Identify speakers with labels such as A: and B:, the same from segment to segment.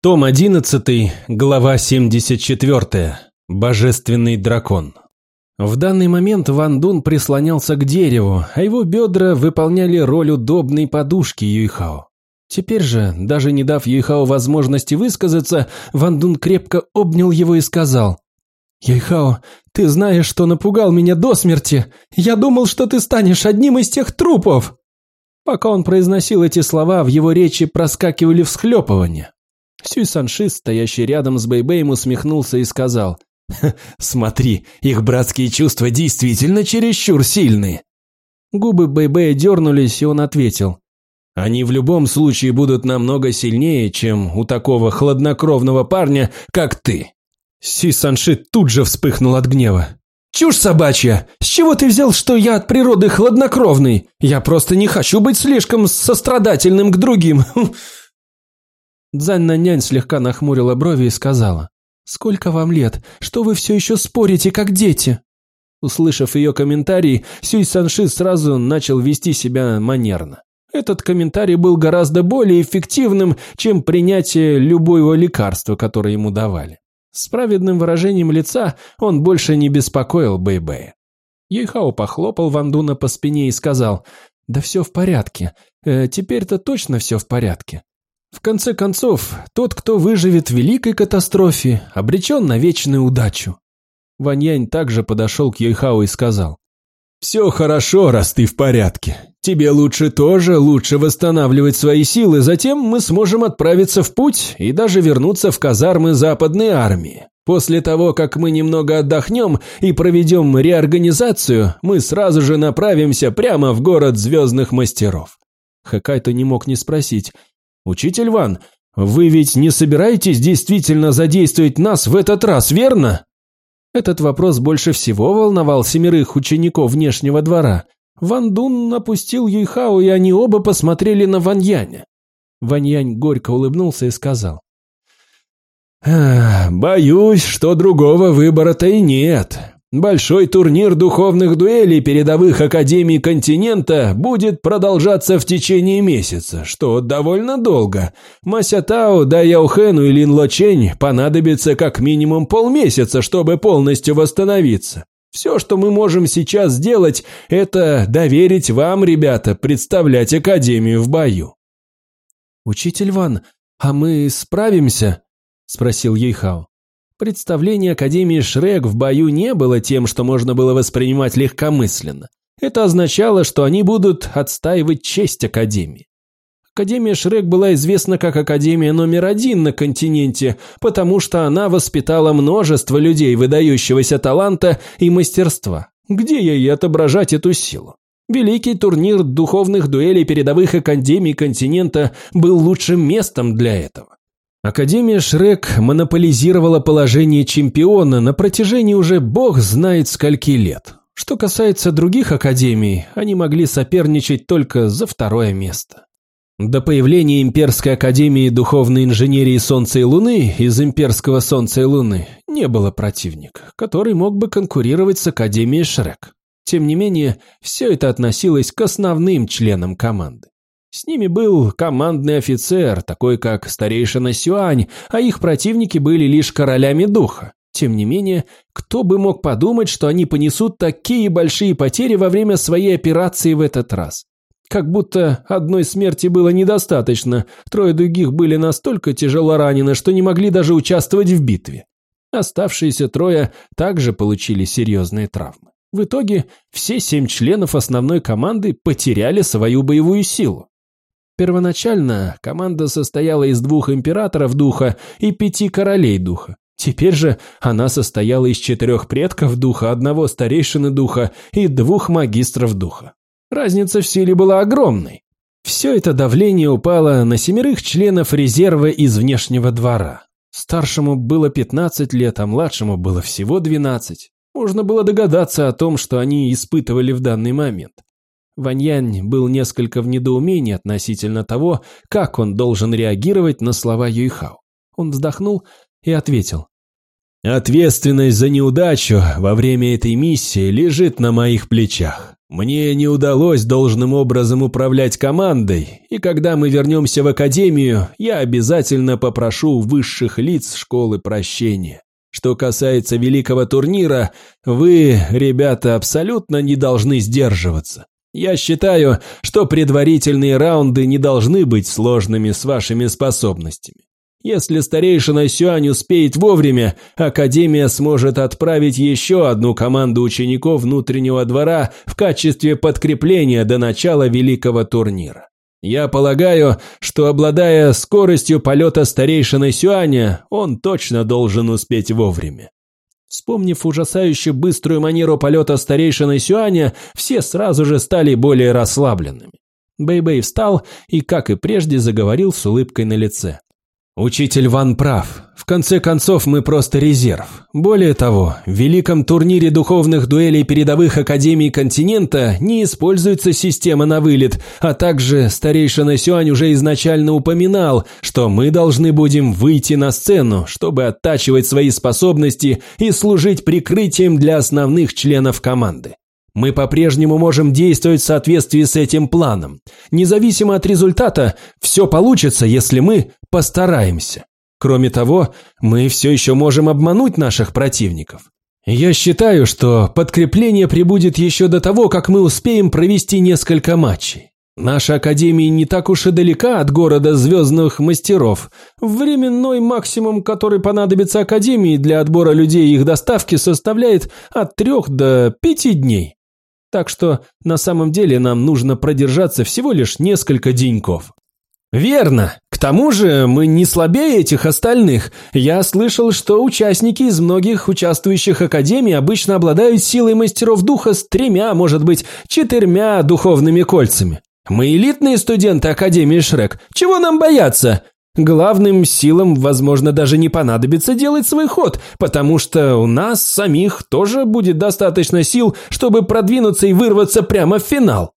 A: Том 11, глава 74. Божественный дракон. В данный момент Ван Дун прислонялся к дереву, а его бедра выполняли роль удобной подушки Юйхао. Теперь же, даже не дав Юйхао возможности высказаться, Ван Дун крепко обнял его и сказал, «Юйхао, ты знаешь, что напугал меня до смерти. Я думал, что ты станешь одним из тех трупов». Пока он произносил эти слова, в его речи проскакивали всхлепывания. Сюй Санши, стоящий рядом с Бэйбэем, усмехнулся и сказал, «Смотри, их братские чувства действительно чересчур сильные». Губы Бэйбэя дернулись, и он ответил, «Они в любом случае будут намного сильнее, чем у такого хладнокровного парня, как ты». Сюй Санши тут же вспыхнул от гнева. «Чушь собачья! С чего ты взял, что я от природы хладнокровный? Я просто не хочу быть слишком сострадательным к другим!» Дзань Нанянь слегка нахмурила брови и сказала, «Сколько вам лет? Что вы все еще спорите, как дети?» Услышав ее комментарий, Сюй Санши сразу начал вести себя манерно. Этот комментарий был гораздо более эффективным, чем принятие любого лекарства, которое ему давали. С праведным выражением лица он больше не беспокоил Бэйбэя. Юйхао похлопал Вандуна по спине и сказал, «Да все в порядке. Э, Теперь-то точно все в порядке. В конце концов, тот, кто выживет в великой катастрофе, обречен на вечную удачу. Ваньянь также подошел к Юйхао и сказал, «Все хорошо, раз ты в порядке. Тебе лучше тоже лучше восстанавливать свои силы, затем мы сможем отправиться в путь и даже вернуться в казармы западной армии. После того, как мы немного отдохнем и проведем реорганизацию, мы сразу же направимся прямо в город звездных мастеров». Хакайто не мог не спросить, «Учитель Ван, вы ведь не собираетесь действительно задействовать нас в этот раз, верно?» Этот вопрос больше всего волновал семерых учеников внешнего двора. Ван Дун напустил Юйхао, и они оба посмотрели на Ван Яня. Ван Янь горько улыбнулся и сказал. «Боюсь, что другого выбора-то и нет. Большой турнир духовных дуэлей передовых академий континента будет продолжаться в течение месяца, что довольно долго. Масятао, Да Яухену и Лин Лочень понадобится как минимум полмесяца, чтобы полностью восстановиться. Все, что мы можем сейчас сделать, это доверить вам, ребята, представлять Академию в бою. «Учитель Ван, а мы справимся?» – спросил Ейхао. Представление Академии Шрек в бою не было тем, что можно было воспринимать легкомысленно. Это означало, что они будут отстаивать честь Академии. Академия Шрек была известна как Академия номер один на континенте, потому что она воспитала множество людей выдающегося таланта и мастерства. Где ей отображать эту силу? Великий турнир духовных дуэлей передовых академий континента был лучшим местом для этого. Академия Шрек монополизировала положение чемпиона на протяжении уже бог знает скольки лет. Что касается других академий, они могли соперничать только за второе место. До появления Имперской Академии Духовной Инженерии Солнца и Луны из Имперского Солнца и Луны не было противника, который мог бы конкурировать с Академией Шрек. Тем не менее, все это относилось к основным членам команды. С ними был командный офицер, такой как старейшина Сюань, а их противники были лишь королями духа. Тем не менее, кто бы мог подумать, что они понесут такие большие потери во время своей операции в этот раз? Как будто одной смерти было недостаточно, трое других были настолько тяжело ранены, что не могли даже участвовать в битве. Оставшиеся трое также получили серьезные травмы. В итоге все семь членов основной команды потеряли свою боевую силу. Первоначально команда состояла из двух императоров духа и пяти королей духа. Теперь же она состояла из четырех предков духа, одного старейшины духа и двух магистров духа. Разница в силе была огромной. Все это давление упало на семерых членов резерва из внешнего двора. Старшему было 15 лет, а младшему было всего 12. Можно было догадаться о том, что они испытывали в данный момент. Ваньянь был несколько в недоумении относительно того, как он должен реагировать на слова Юйхао. Он вздохнул и ответил. «Ответственность за неудачу во время этой миссии лежит на моих плечах. Мне не удалось должным образом управлять командой, и когда мы вернемся в академию, я обязательно попрошу высших лиц школы прощения. Что касается великого турнира, вы, ребята, абсолютно не должны сдерживаться. Я считаю, что предварительные раунды не должны быть сложными с вашими способностями. Если старейшина Сюань успеет вовремя, Академия сможет отправить еще одну команду учеников внутреннего двора в качестве подкрепления до начала великого турнира. Я полагаю, что обладая скоростью полета старейшины Сюаня, он точно должен успеть вовремя. Вспомнив ужасающе быструю манеру полета старейшины Сюаня, все сразу же стали более расслабленными. Бэйбэй -бэй встал и, как и прежде, заговорил с улыбкой на лице. Учитель Ван прав. В конце концов, мы просто резерв. Более того, в великом турнире духовных дуэлей передовых академий континента не используется система на вылет, а также старейшина Сюань уже изначально упоминал, что мы должны будем выйти на сцену, чтобы оттачивать свои способности и служить прикрытием для основных членов команды. Мы по-прежнему можем действовать в соответствии с этим планом. Независимо от результата, все получится, если мы постараемся. Кроме того, мы все еще можем обмануть наших противников. Я считаю, что подкрепление прибудет еще до того, как мы успеем провести несколько матчей. Наша Академия не так уж и далека от города звездных мастеров. Временной максимум, который понадобится Академии для отбора людей и их доставки, составляет от трех до пяти дней. Так что на самом деле нам нужно продержаться всего лишь несколько деньков. Верно. К тому же мы не слабее этих остальных. Я слышал, что участники из многих участвующих академий обычно обладают силой мастеров духа с тремя, может быть, четырьмя духовными кольцами. Мы элитные студенты Академии Шрек. Чего нам бояться? Главным силам, возможно, даже не понадобится делать свой ход, потому что у нас самих тоже будет достаточно сил, чтобы продвинуться и вырваться прямо в финал!»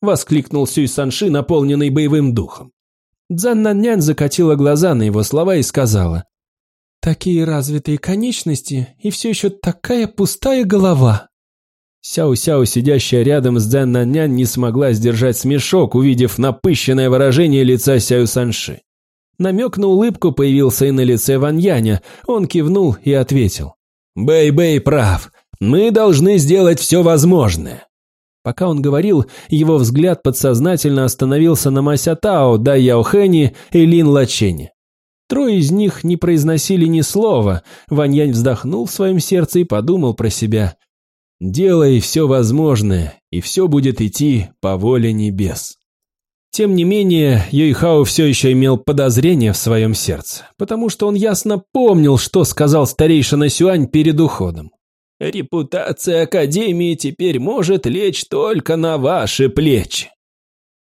A: Воскликнул Сюй Санши, наполненный боевым духом. Дзан закатила глаза на его слова и сказала. «Такие развитые конечности и все еще такая пустая голова!» Сяо-Сяо, сидящая рядом с Дзэн не смогла сдержать смешок, увидев напыщенное выражение лица Сяо Санши. Намек на улыбку появился и на лице Ваньяня. Он кивнул и ответил. «Бэй-Бэй прав. Мы должны сделать все возможное». Пока он говорил, его взгляд подсознательно остановился на Мася Тао, Да Яохэни и Лин Лачене. Трое из них не произносили ни слова. Ваньянь вздохнул в своем сердце и подумал про себя. «Делай все возможное, и все будет идти по воле небес». Тем не менее, Юйхао все еще имел подозрение в своем сердце, потому что он ясно помнил, что сказал старейшина Сюань перед уходом. «Репутация Академии теперь может лечь только на ваши плечи».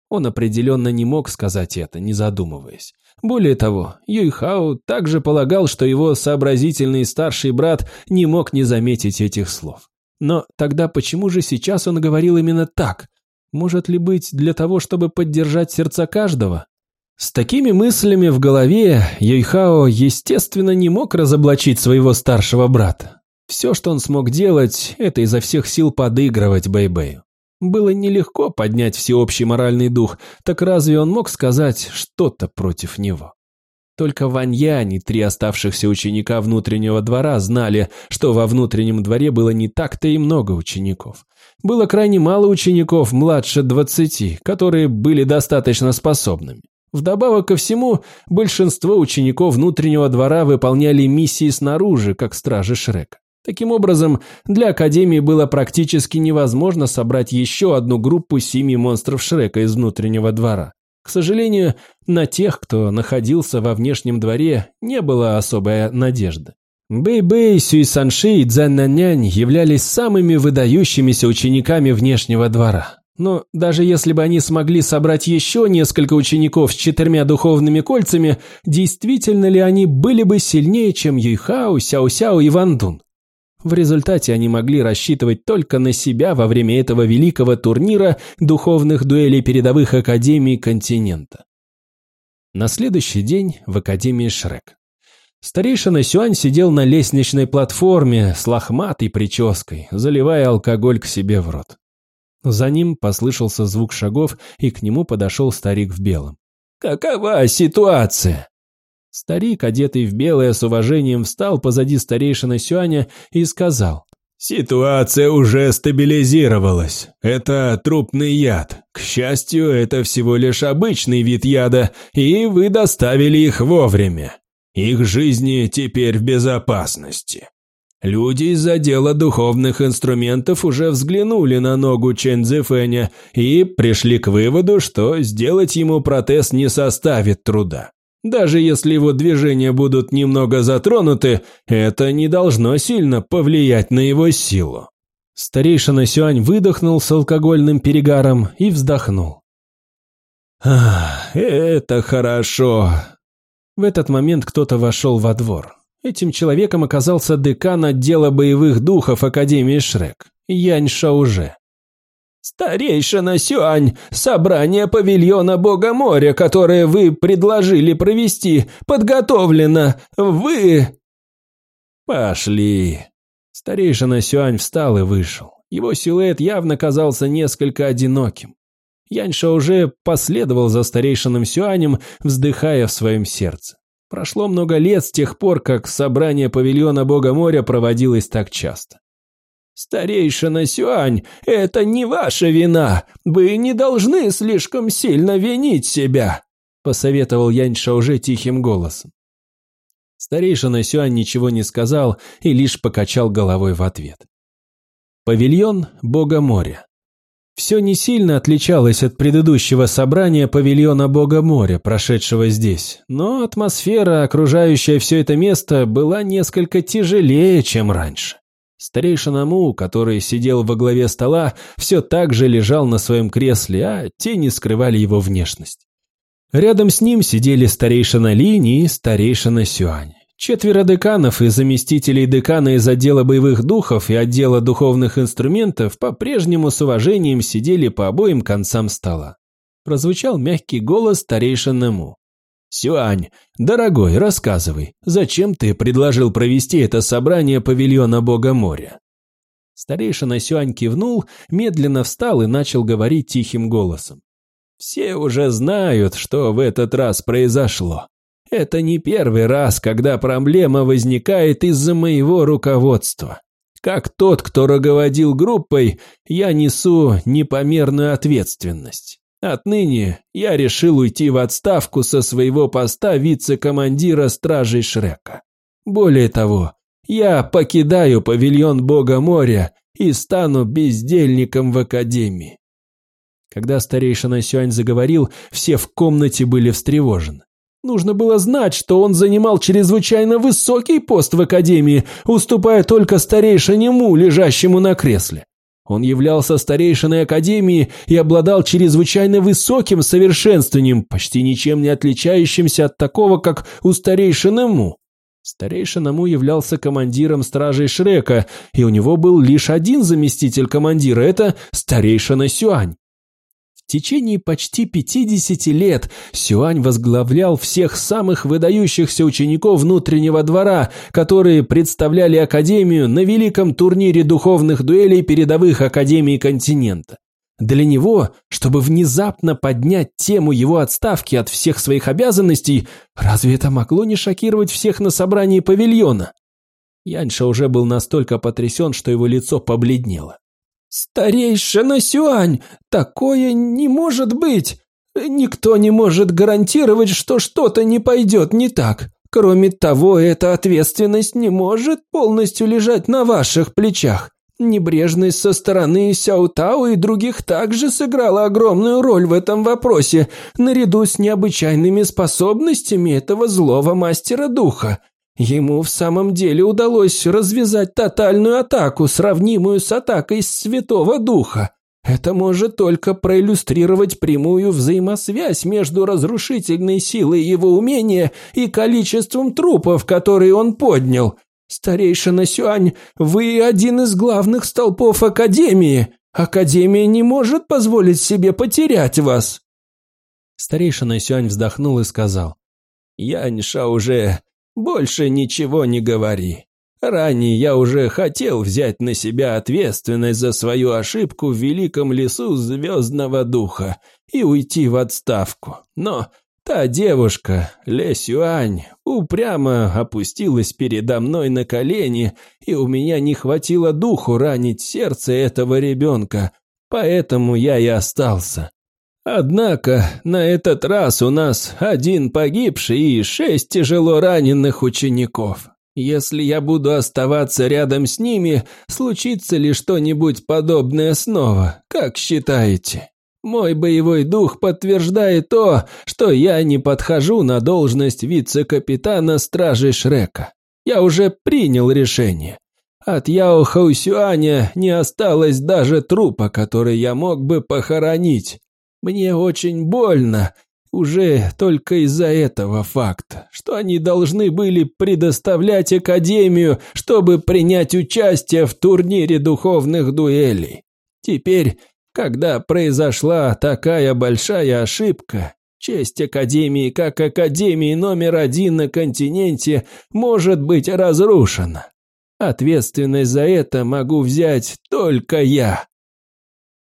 A: Он определенно не мог сказать это, не задумываясь. Более того, Юйхао также полагал, что его сообразительный старший брат не мог не заметить этих слов. Но тогда почему же сейчас он говорил именно так – может ли быть для того, чтобы поддержать сердца каждого? С такими мыслями в голове Юйхао, естественно, не мог разоблачить своего старшего брата. Все, что он смог делать, это изо всех сил подыгрывать Бэйбэю. Было нелегко поднять всеобщий моральный дух, так разве он мог сказать что-то против него? Только Ваньянь и три оставшихся ученика внутреннего двора знали, что во внутреннем дворе было не так-то и много учеников было крайне мало учеников младше 20, которые были достаточно способными. Вдобавок ко всему, большинство учеников внутреннего двора выполняли миссии снаружи, как стражи Шрека. Таким образом, для Академии было практически невозможно собрать еще одну группу семи монстров Шрека из внутреннего двора. К сожалению, на тех, кто находился во внешнем дворе, не было особой надежды. Бэй-Бэй, Сюй Санши и Цзэн Нянь являлись самыми выдающимися учениками внешнего двора. Но даже если бы они смогли собрать еще несколько учеников с четырьмя духовными кольцами, действительно ли они были бы сильнее, чем Юйхао, Сяо-Сяо и Ван Дун? В результате они могли рассчитывать только на себя во время этого великого турнира духовных дуэлей передовых академий континента. На следующий день в Академии Шрек. Старейшина Сюань сидел на лестничной платформе с лохматой прической, заливая алкоголь к себе в рот. За ним послышался звук шагов, и к нему подошел старик в белом.
B: «Какова ситуация?»
A: Старик, одетый в белое, с уважением встал позади старейшины Сюаня и сказал.
C: «Ситуация уже стабилизировалась. Это трупный яд. К счастью, это всего лишь обычный вид яда, и вы доставили их вовремя. Их жизни теперь в безопасности. Люди из отдела духовных инструментов уже взглянули на ногу Чен Цзэфэня и пришли к выводу, что сделать ему протез не составит труда. Даже если его движения будут немного затронуты, это не должно сильно повлиять на его силу.
A: Старейшина Сюань выдохнул с алкогольным перегаром и вздохнул.
B: «Ах, это хорошо!»
A: В этот момент кто-то вошел во двор. Этим человеком оказался декан отдела боевых духов Академии Шрек, Янь Шауже.
B: «Старейшина Сюань, собрание павильона Бога моря, которое вы предложили провести, подготовлено. Вы...»
A: «Пошли». Старейшина Сюань встал и вышел. Его силуэт явно казался несколько одиноким. Яньша уже последовал за старейшином Сюанем, вздыхая в своем сердце. Прошло много лет с тех пор, как собрание павильона Бога моря проводилось так часто.
B: «Старейшина Сюань, это не ваша вина. Вы не должны слишком сильно винить себя», – посоветовал Яньша уже тихим голосом.
A: Старейшина Сюань ничего не сказал и лишь покачал головой в ответ. Павильон Бога моря. Все не сильно отличалось от предыдущего собрания павильона Бога моря, прошедшего здесь, но атмосфера, окружающая все это место, была несколько тяжелее, чем раньше. Старейшина Му, который сидел во главе стола, все так же лежал на своем кресле, а тени скрывали его внешность. Рядом с ним сидели старейшина Линь и старейшина Сюань. Четверо деканов и заместителей декана из отдела боевых духов и отдела духовных инструментов по-прежнему с уважением сидели по обоим концам стола. Прозвучал мягкий голос старейшины Му. «Сюань, дорогой, рассказывай, зачем ты предложил провести это собрание павильона Бога моря?» Старейшина Сюань кивнул, медленно встал и начал говорить тихим голосом. «Все уже знают, что в этот раз произошло. Это не первый раз, когда проблема возникает из-за моего руководства. Как тот, кто руководил группой, я несу непомерную ответственность. Отныне я решил уйти в отставку со своего поста вице-командира стражей Шрека. Более того, я покидаю павильон Бога моря и стану бездельником в Академии. Когда старейшина Сюань заговорил, все в комнате были встревожены. Нужно было знать, что он занимал чрезвычайно высокий пост в Академии, уступая только старейшине Му, лежащему на кресле. Он являлся старейшиной Академии и обладал чрезвычайно высоким совершенствованием, почти ничем не отличающимся от такого, как у старейшины Му. Старейшина Му являлся командиром стражей Шрека, и у него был лишь один заместитель командира – это старейшина Сюань. Течение почти 50 лет Сюань возглавлял всех самых выдающихся учеников внутреннего двора, которые представляли Академию на великом турнире духовных дуэлей передовых Академий континента. Для него, чтобы внезапно поднять тему его отставки от всех своих обязанностей, разве это могло не шокировать всех на собрании павильона? Яньша уже был настолько потрясен, что его лицо побледнело. «Старейшина Сюань, такое не может быть! Никто не может гарантировать, что что-то не пойдет не так. Кроме того, эта ответственность не может полностью лежать на ваших плечах. Небрежность со стороны Сяо Тао и других также сыграла огромную роль в этом вопросе, наряду с необычайными способностями этого злого мастера духа. Ему в самом деле удалось развязать тотальную атаку, сравнимую с атакой Святого Духа. Это может только проиллюстрировать прямую взаимосвязь между разрушительной силой его умения и количеством трупов, которые он поднял. Старейшина Сюань, вы один из главных столпов Академии. Академия не может позволить себе потерять вас. Старейшина Сюань вздохнул и сказал. Яньша уже больше ничего не говори.
B: Ранее я уже хотел взять на себя ответственность за свою ошибку в великом лесу Звездного Духа и уйти в отставку. Но та девушка, Ле Сюань, упрямо опустилась передо мной на колени, и у меня не хватило духу ранить сердце этого ребенка, поэтому я и остался. Однако на этот раз у нас один погибший и шесть тяжело раненых учеников. Если я буду оставаться рядом с ними, случится ли что-нибудь подобное снова, как считаете? Мой боевой дух подтверждает то, что я не подхожу на должность вице-капитана стражи Шрека. Я уже принял решение. От Яо Хаусюаня не осталось даже трупа, который я мог бы похоронить. Мне очень больно, уже только из-за этого факта, что они должны были предоставлять Академию, чтобы принять участие в турнире духовных дуэлей. Теперь, когда произошла такая большая ошибка, честь Академии как Академии номер один на континенте может быть разрушена. Ответственность за это могу взять только я.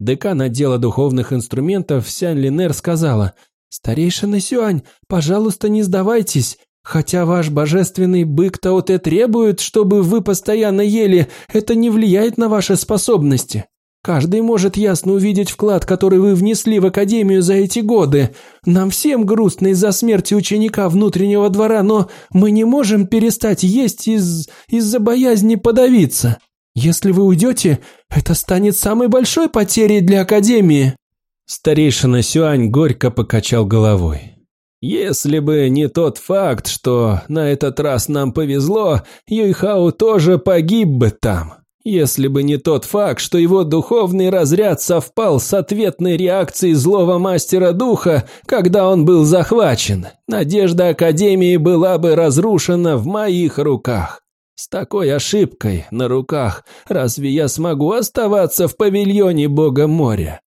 B: Декан отдела духовных инструментов Сян Линер сказала – «Старейшина Сюань, пожалуйста, не сдавайтесь. Хотя ваш божественный бык Таоте требует, чтобы вы постоянно ели, это не влияет на ваши способности. Каждый может ясно увидеть вклад, который вы внесли в Академию за эти годы. Нам всем грустно из-за смерти ученика внутреннего двора, но мы не можем перестать есть из... из-за боязни подавиться. Если вы уйдете, это станет самой большой потерей для Академии».
A: Старейшина Сюань горько покачал головой. «Если бы не тот факт, что на этот раз нам повезло, Юйхао тоже погиб бы там. Если бы не тот факт, что его духовный разряд совпал с ответной реакцией злого мастера духа, когда он был захвачен, надежда Академии была бы разрушена в моих руках. С такой ошибкой на руках разве я смогу оставаться в павильоне Бога моря?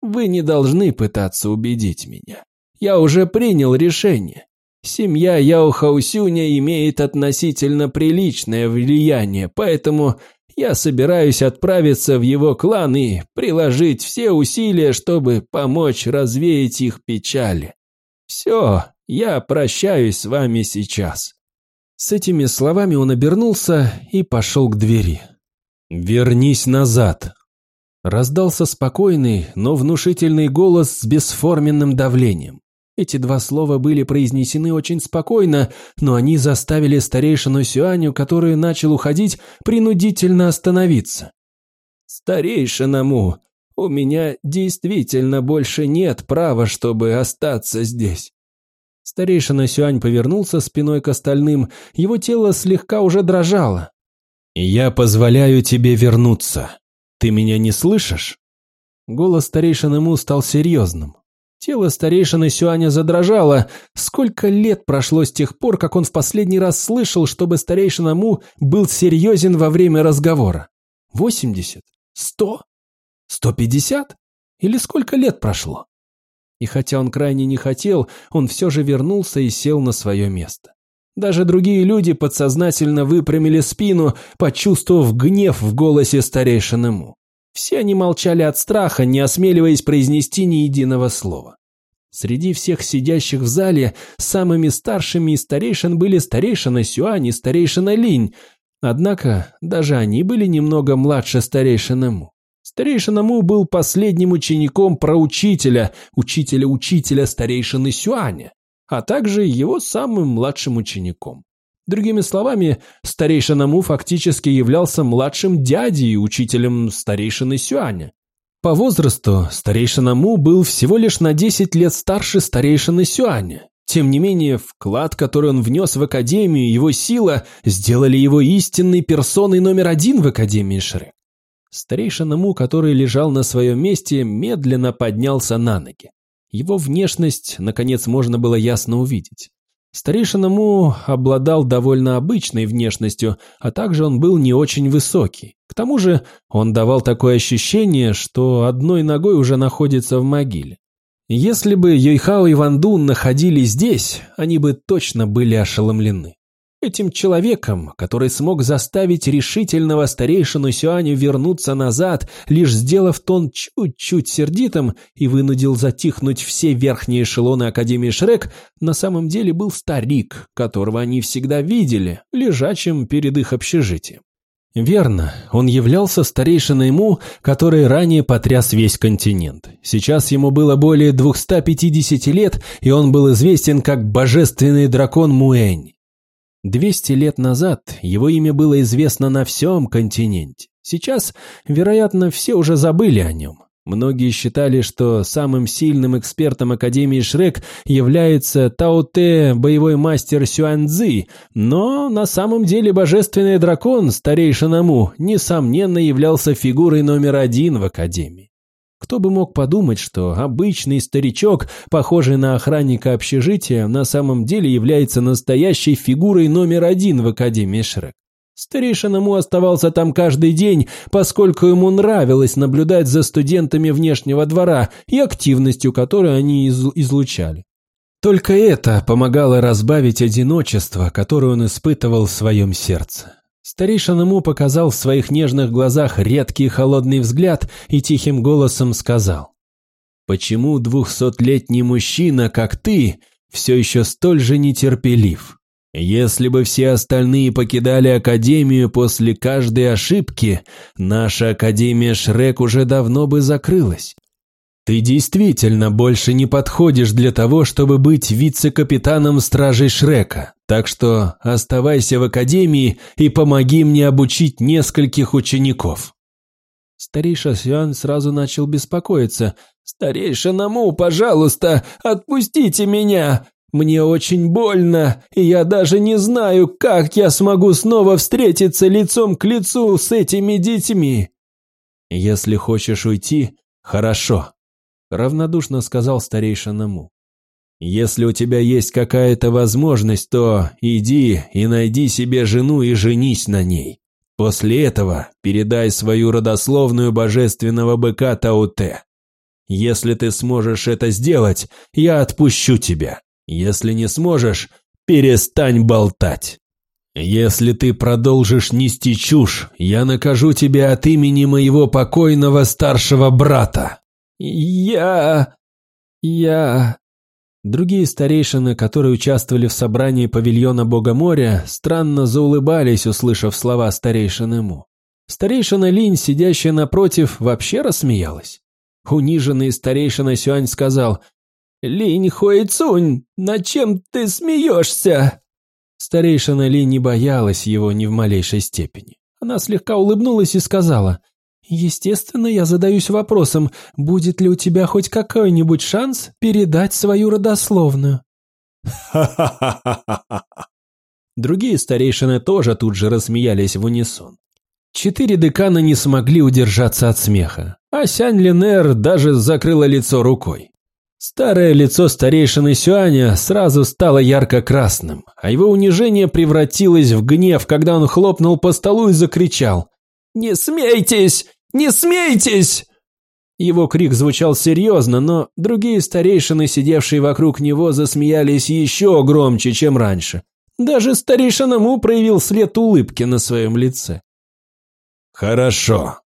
A: Вы не должны пытаться убедить меня. Я уже принял решение. Семья Яо Хаусюня имеет относительно приличное влияние, поэтому я собираюсь отправиться в его клан и приложить все усилия, чтобы помочь развеять их печали. Все, я прощаюсь с вами сейчас». С этими словами он обернулся и пошел к двери. «Вернись назад», Раздался спокойный, но внушительный голос с бесформенным давлением. Эти два слова были произнесены очень спокойно, но они заставили старейшину Сюаню, который начал уходить, принудительно остановиться. «Старейшина у меня действительно больше нет права, чтобы остаться здесь». Старейшина Сюань повернулся спиной к остальным, его тело слегка уже дрожало. «Я позволяю тебе вернуться», «Ты меня не слышишь?» Голос старейшины Му стал серьезным. Тело старейшины Сюаня задрожало. Сколько лет прошло с тех пор, как он в последний раз слышал, чтобы старейшина Му был серьезен во время разговора? Восемьдесят? Сто? Сто пятьдесят? Или сколько лет прошло? И хотя он крайне не хотел, он все же вернулся и сел на свое место. Даже другие люди подсознательно выпрямили спину, почувствовав гнев в голосе старейшины Му. Все они молчали от страха, не осмеливаясь произнести ни единого слова. Среди всех сидящих в зале самыми старшими из старейшин были старейшина Сюань и старейшина Линь, однако даже они были немного младше старейшины Му. Старейшина Му был последним учеником проучителя, учителя учителя старейшины Сюаня а также его самым младшим учеником. Другими словами, старейшина Му фактически являлся младшим дядей и учителем старейшины Сюаня. По возрасту старейшина Му был всего лишь на 10 лет старше старейшины Сюаня. Тем не менее, вклад, который он внес в Академию, его сила, сделали его истинной персоной номер один в Академии Шрек. Старейшина Му, который лежал на своем месте, медленно поднялся на ноги. Его внешность, наконец, можно было ясно увидеть. Старейшина Му обладал довольно обычной внешностью, а также он был не очень высокий. К тому же он давал такое ощущение, что одной ногой уже находится в могиле. Если бы Юйхао и Ван Дун находились здесь, они бы точно были ошеломлены.
B: Этим человеком, который смог заставить решительного старейшину Сюаню вернуться назад, лишь сделав тон чуть-чуть сердитым и вынудил затихнуть все верхние эшелоны Академии Шрек, на самом деле был старик, которого они всегда видели, лежачим перед их общежитием. Верно, он являлся старейшиной Му, который ранее потряс весь континент. Сейчас ему было более 250 лет, и он был известен как божественный дракон Муэнь. Двести лет назад его имя было известно на всем континенте. Сейчас, вероятно, все уже забыли о нем. Многие считали, что самым сильным экспертом Академии Шрек является Таоте, боевой мастер Сюаньцзы, но на самом деле божественный дракон, старейшина Му, несомненно являлся фигурой номер один в Академии. Кто бы мог подумать, что обычный старичок, похожий на охранника общежития, на самом деле является настоящей фигурой номер один в Академии Шрек. Старейшина Му оставался там каждый день, поскольку ему нравилось наблюдать за студентами внешнего двора и активностью, которую они излучали. Только это помогало разбавить одиночество, которое он испытывал в своем сердце. Старейшина Му показал в своих нежных глазах редкий холодный взгляд и тихим голосом сказал. «Почему двухсотлетний мужчина, как ты, все еще столь же нетерпелив? Если бы все остальные покидали Академию после каждой ошибки, наша Академия Шрек уже давно бы закрылась. Ты действительно больше не подходишь для того, чтобы быть вице-капитаном Стражей Шрека, так что оставайся в Академии и помоги мне обучить нескольких учеников». Старейша Сюан сразу начал беспокоиться. «Старейшина Му, пожалуйста, отпустите меня! Мне очень больно, и я даже не знаю, как я смогу снова встретиться лицом к лицу с этими детьми!» «Если хочешь уйти, хорошо», равнодушно сказал старейшина Му. «Если у тебя есть какая-то возможность, то иди и найди себе жену и женись на ней. После этого передай свою родословную божественного быка Тауте. Если ты сможешь это сделать, я отпущу тебя. Если не сможешь, перестань болтать. Если ты продолжишь нести чушь, я накажу тебя от имени моего покойного старшего брата. «Я... я...» Другие старейшины, которые участвовали в собрании павильона Бога моря, странно заулыбались, услышав слова старейшины Му. Старейшина Линь, сидящая напротив, вообще рассмеялась. Униженный старейшина Сюань сказал, «Линь Хуэйцунь, над чем ты смеешься?» Старейшина Линь не боялась его ни в малейшей степени. Она слегка улыбнулась и сказала, Естественно, я задаюсь вопросом, будет ли у тебя хоть какой-нибудь шанс передать свою родословную. Ха-ха-ха-ха-ха. Другие старейшины тоже тут же рассмеялись в унисон. Четыре декана не смогли удержаться от смеха, а Сянь Линер даже закрыла лицо рукой. Старое лицо старейшины Сюаня сразу стало ярко-красным, а его унижение превратилось в гнев, когда он хлопнул по столу и закричал «Не смейтесь! Не смейтесь!» Его крик звучал серьезно, но другие старейшины, сидевшие вокруг него, засмеялись еще громче, чем раньше. Даже старейшина Му проявил след улыбки на своем лице.
C: «Хорошо».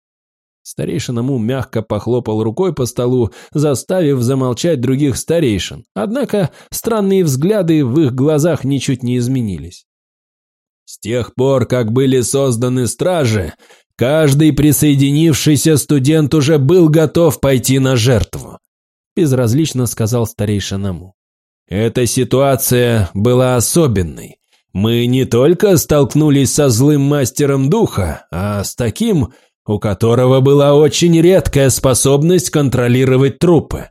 B: Старейшина Му мягко похлопал рукой по столу, заставив замолчать других старейшин. Однако странные взгляды в их глазах ничуть не изменились.
C: С тех пор, как были созданы стражи, Каждый присоединившийся студент уже был готов пойти на жертву. Безразлично сказал старейшиному. Эта ситуация была особенной. Мы не только столкнулись со злым мастером духа, а с таким, у которого была очень редкая способность контролировать трупы.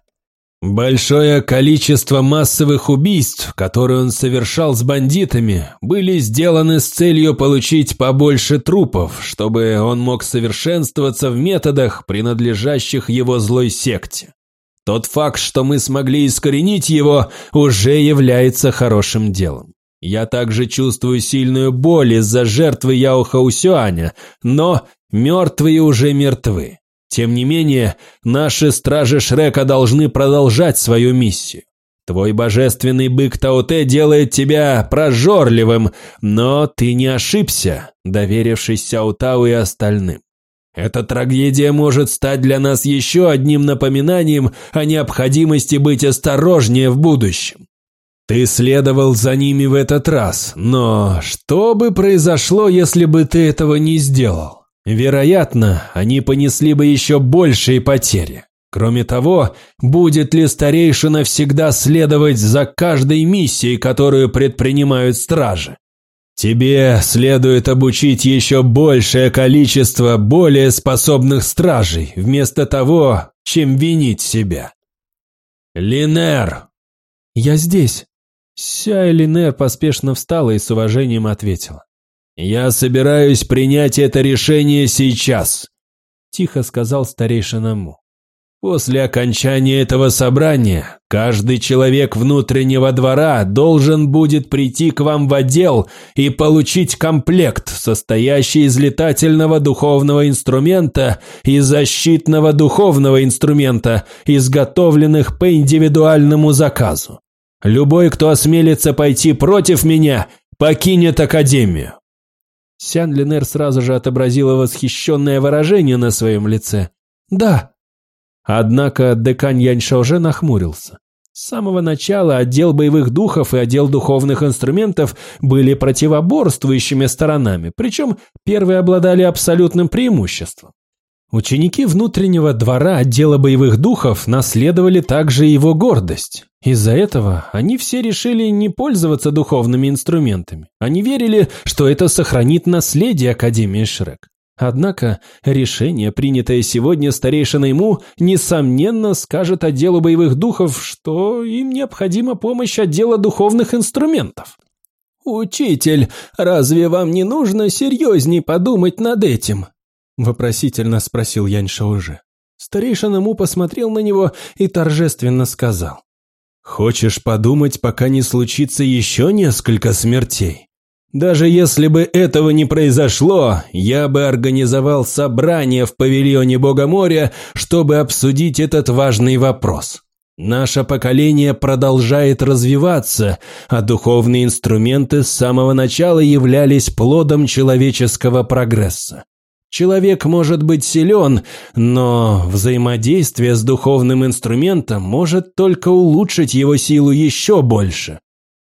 C: Большое количество массовых убийств, которые он совершал с бандитами, были сделаны с целью получить побольше трупов, чтобы он мог совершенствоваться в методах, принадлежащих его злой секте. Тот факт, что мы смогли искоренить его, уже является хорошим делом. Я также чувствую сильную боль из-за жертвы Яо Хаусюаня, но мертвые уже мертвы. Тем не менее, наши стражи Шрека должны продолжать свою миссию.
B: Твой божественный бык Тауте делает тебя прожорливым, но ты не ошибся, доверившись Сяутау и остальным. Эта трагедия может стать для нас еще одним напоминанием о необходимости быть осторожнее в будущем. Ты следовал за ними в этот раз, но что бы произошло, если бы ты этого не сделал? Вероятно, они понесли бы еще большие потери. Кроме того, будет ли старейшина всегда следовать за каждой миссией, которую предпринимают стражи? Тебе следует обучить еще большее количество более способных стражей, вместо того, чем винить себя. Линер!
A: Я здесь. Ся Линер поспешно встала и с уважением ответила.
B: «Я собираюсь принять это решение сейчас», – тихо сказал старейшина Му. После окончания этого собрания каждый человек внутреннего двора должен будет прийти к вам в отдел и получить комплект, состоящий из летательного духовного инструмента и защитного духовного инструмента, изготовленных по индивидуальному заказу. Любой, кто осмелится пойти против меня, покинет Академию.
A: Сян Линер сразу же отобразила восхищенное выражение на своем лице. «Да, Однако декан Яньша уже нахмурился. С самого начала отдел боевых духов и отдел духовных инструментов были противоборствующими сторонами, причем первые обладали абсолютным преимуществом. Ученики внутреннего двора отдела боевых духов наследовали также его гордость. Из-за этого они все решили не пользоваться духовными инструментами. Они верили, что это сохранит наследие Академии Шрек. Однако решение, принятое сегодня старейшиной Му, несомненно скажет отделу боевых духов, что им необходима помощь отдела духовных инструментов. «Учитель, разве вам не нужно серьезней подумать над этим?» Вопросительно спросил Янь Шаужи. Старейшина Му посмотрел на него и торжественно сказал.
B: «Хочешь подумать, пока не случится еще несколько смертей?» Даже если бы этого не произошло, я бы организовал собрание в павильоне Бога моря, чтобы обсудить этот важный вопрос. Наше поколение продолжает развиваться, а духовные инструменты с самого начала являлись плодом человеческого прогресса. Человек может быть силен, но взаимодействие с духовным инструментом может только улучшить его силу еще больше.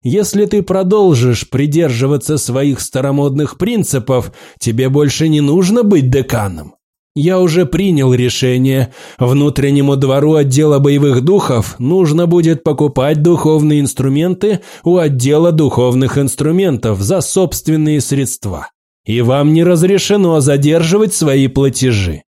B: Если ты продолжишь придерживаться своих старомодных принципов, тебе больше не нужно быть деканом. Я уже принял решение. Внутреннему двору отдела боевых духов нужно будет покупать духовные инструменты у отдела духовных инструментов за собственные средства. И вам не разрешено задерживать свои платежи.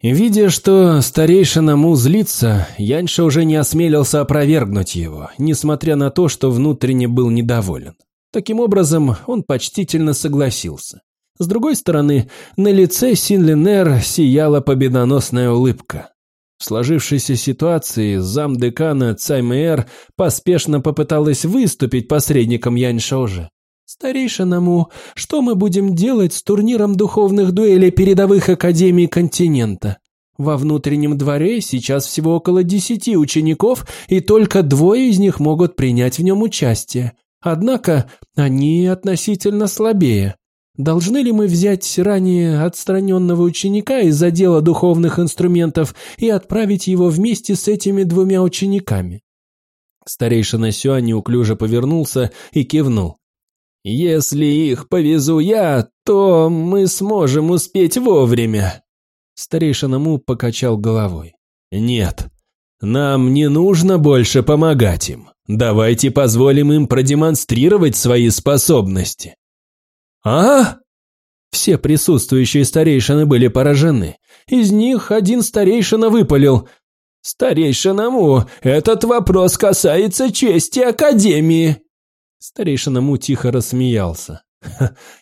B: Видя, что старейшина Му злится, Яньша уже не осмелился опровергнуть его, несмотря на то, что внутренне был недоволен. Таким образом, он почтительно согласился. С другой стороны, на лице Синлинер сияла победоносная улыбка. В сложившейся ситуации замдекана Цаймэр поспешно попыталась выступить посредником Яньшауже. «Старейшина что мы будем делать с турниром духовных дуэлей передовых академий континента? Во внутреннем дворе сейчас всего около десяти учеников, и только двое из них могут принять в нем участие. Однако они относительно слабее. Должны ли мы взять ранее отстраненного ученика из отдела духовных инструментов и отправить его вместе с этими двумя учениками?» Старейшина Сюа неуклюже повернулся и кивнул. «Если их повезу я, то мы сможем успеть вовремя». Старейшина Му покачал головой. «Нет, нам не нужно больше помогать им. Давайте позволим им продемонстрировать свои способности». «А?» Все присутствующие старейшины были поражены. Из них один старейшина выпалил. «Старейшина Му, этот вопрос касается чести Академии». Старейшина Му тихо рассмеялся.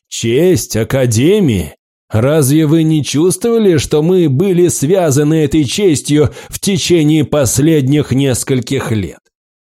B: «Честь Академии! Разве вы не чувствовали, что мы были связаны этой честью в течение последних нескольких лет?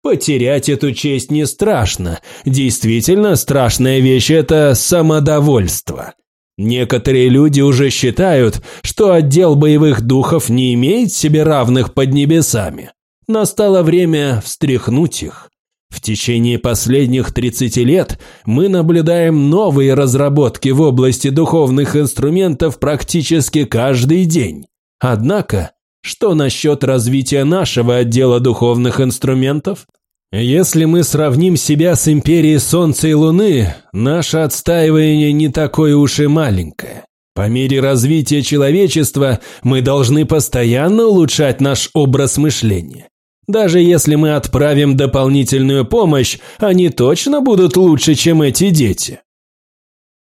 B: Потерять эту честь не страшно. Действительно страшная вещь – это самодовольство. Некоторые люди уже считают, что отдел боевых духов не имеет себе равных под небесами. Настало время встряхнуть их. В течение последних 30 лет мы наблюдаем новые разработки в области духовных инструментов практически каждый день. Однако, что насчет развития нашего отдела духовных инструментов? Если мы сравним себя с империей Солнца и Луны, наше отстаивание не такое уж и маленькое. По мере развития человечества мы должны постоянно улучшать наш образ мышления. Даже если мы отправим дополнительную помощь, они точно будут лучше, чем эти дети.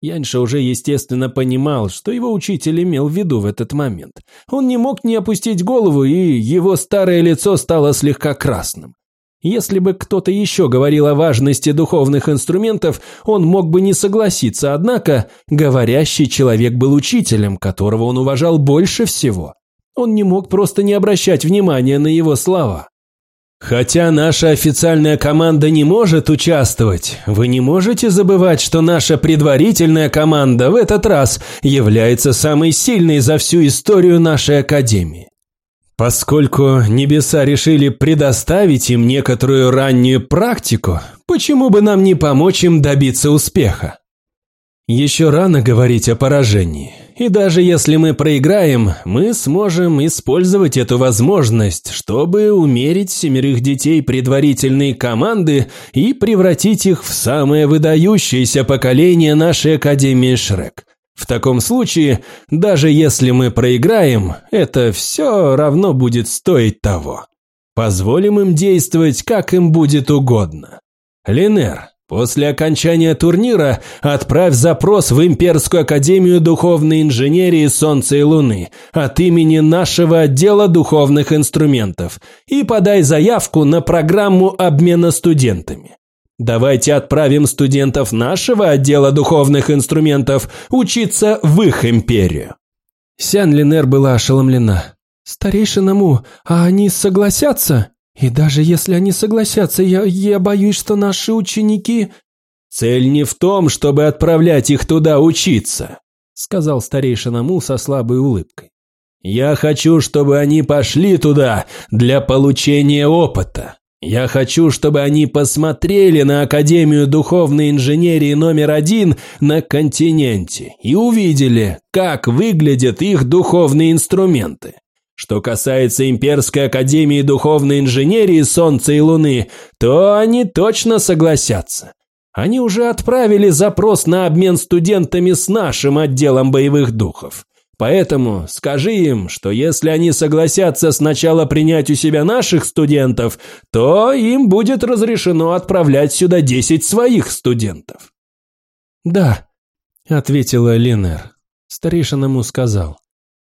B: Яньша уже естественно понимал, что его учитель имел в виду в этот момент. Он не мог не опустить голову, и его старое лицо стало слегка красным. Если бы кто-то еще говорил о важности духовных инструментов, он мог бы не согласиться, однако говорящий человек был учителем, которого он уважал больше всего. Он не мог просто не обращать внимания на его слова. Хотя наша официальная команда не может участвовать, вы не можете забывать, что наша предварительная команда в этот раз является самой сильной за всю историю нашей академии. Поскольку небеса решили предоставить им некоторую раннюю практику, почему бы нам не помочь им добиться успеха? Еще рано говорить о поражении. И даже если мы проиграем, мы сможем использовать эту возможность, чтобы умерить семерых детей предварительной команды и превратить их в самое выдающееся поколение нашей Академии Шрек. В таком случае, даже если мы проиграем, это все равно будет стоить того. Позволим им действовать, как им будет угодно. Линер, После окончания турнира отправь запрос в Имперскую Академию Духовной Инженерии Солнца и Луны от имени нашего отдела духовных инструментов и подай заявку на программу обмена студентами. Давайте отправим студентов нашего отдела духовных инструментов учиться в их империю. Сян Линер была ошеломлена. «Старейшина Му, а они согласятся?» И даже если они согласятся, я, я боюсь, что наши ученики... Цель не в том, чтобы отправлять их туда учиться, сказал старейшина Му со слабой улыбкой. Я хочу, чтобы они пошли туда для получения опыта. Я хочу, чтобы они посмотрели на Академию Духовной Инженерии номер один на континенте и увидели, как выглядят их духовные инструменты. Что касается Имперской Академии Духовной Инженерии Солнца и Луны, то они точно согласятся. Они уже отправили запрос на обмен студентами с нашим отделом боевых духов. Поэтому скажи им, что если они согласятся сначала принять у себя наших студентов, то им будет разрешено отправлять сюда 10 своих студентов. «Да», — ответила Линер. Старейшина ему сказал.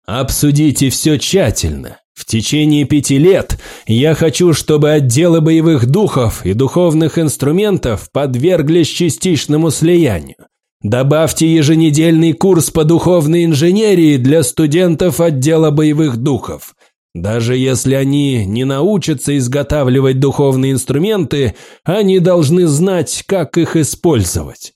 B: Обсудите все тщательно. В течение пяти лет я хочу, чтобы отделы боевых духов и духовных инструментов подверглись частичному слиянию. Добавьте еженедельный курс по духовной инженерии для студентов отдела боевых духов. Даже если они не научатся изготавливать духовные инструменты, они должны знать, как их использовать.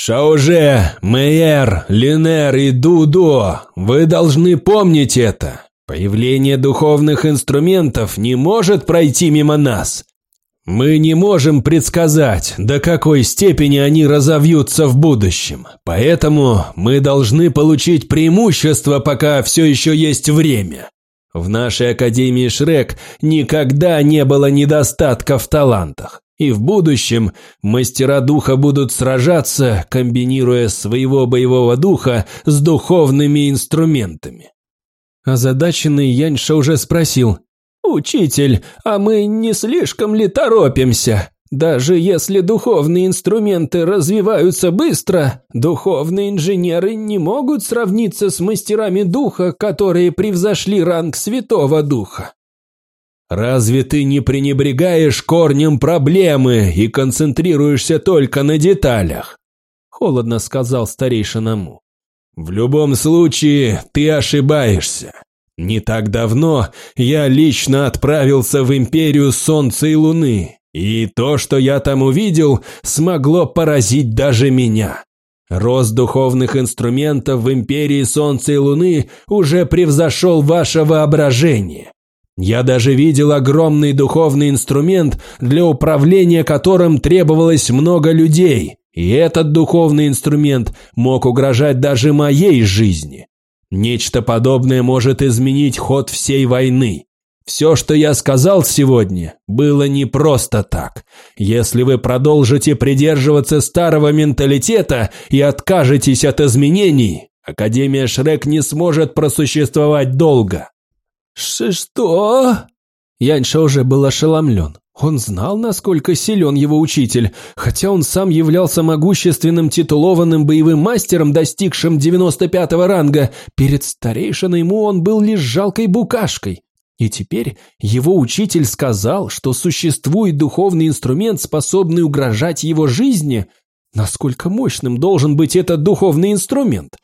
B: «Шауже, Мэйер, Линер и Дудо, вы должны помнить это. Появление духовных инструментов не может пройти мимо нас. Мы не можем предсказать, до какой степени они разовьются в будущем, поэтому мы должны получить преимущество, пока все еще есть время. В нашей Академии Шрек никогда не было недостатка в талантах. И в будущем мастера духа будут сражаться, комбинируя своего боевого духа с духовными инструментами. Озадаченный Яньша уже спросил, «Учитель, а мы не слишком ли торопимся? Даже если духовные инструменты развиваются быстро, духовные инженеры не могут сравниться с мастерами духа, которые превзошли ранг святого духа. Разве ты не пренебрегаешь корнем проблемы и концентрируешься только на деталях? Холодно сказал старейшиному. В любом случае, ты ошибаешься. Не так давно я лично отправился в Империю Солнца и Луны, и то, что я там увидел, смогло поразить даже меня. Рост духовных инструментов в Империи Солнца и Луны уже превзошел ваше воображение.
A: Я даже видел огромный духовный инструмент, для управления которым требовалось много людей, и этот духовный инструмент мог угрожать даже моей жизни. Нечто подобное может изменить ход всей войны. Все, что я сказал сегодня, было не просто так. Если вы продолжите придерживаться старого менталитета и откажетесь от изменений, Академия Шрек не сможет просуществовать долго.
B: Ш «Что?» Яньша уже был ошеломлен. Он знал, насколько силен его учитель, хотя он сам являлся могущественным титулованным боевым мастером, достигшим 95-го ранга. Перед старейшиной ему он был лишь жалкой букашкой. И теперь его учитель сказал, что существует духовный инструмент, способный угрожать его жизни. Насколько мощным должен быть этот духовный инструмент?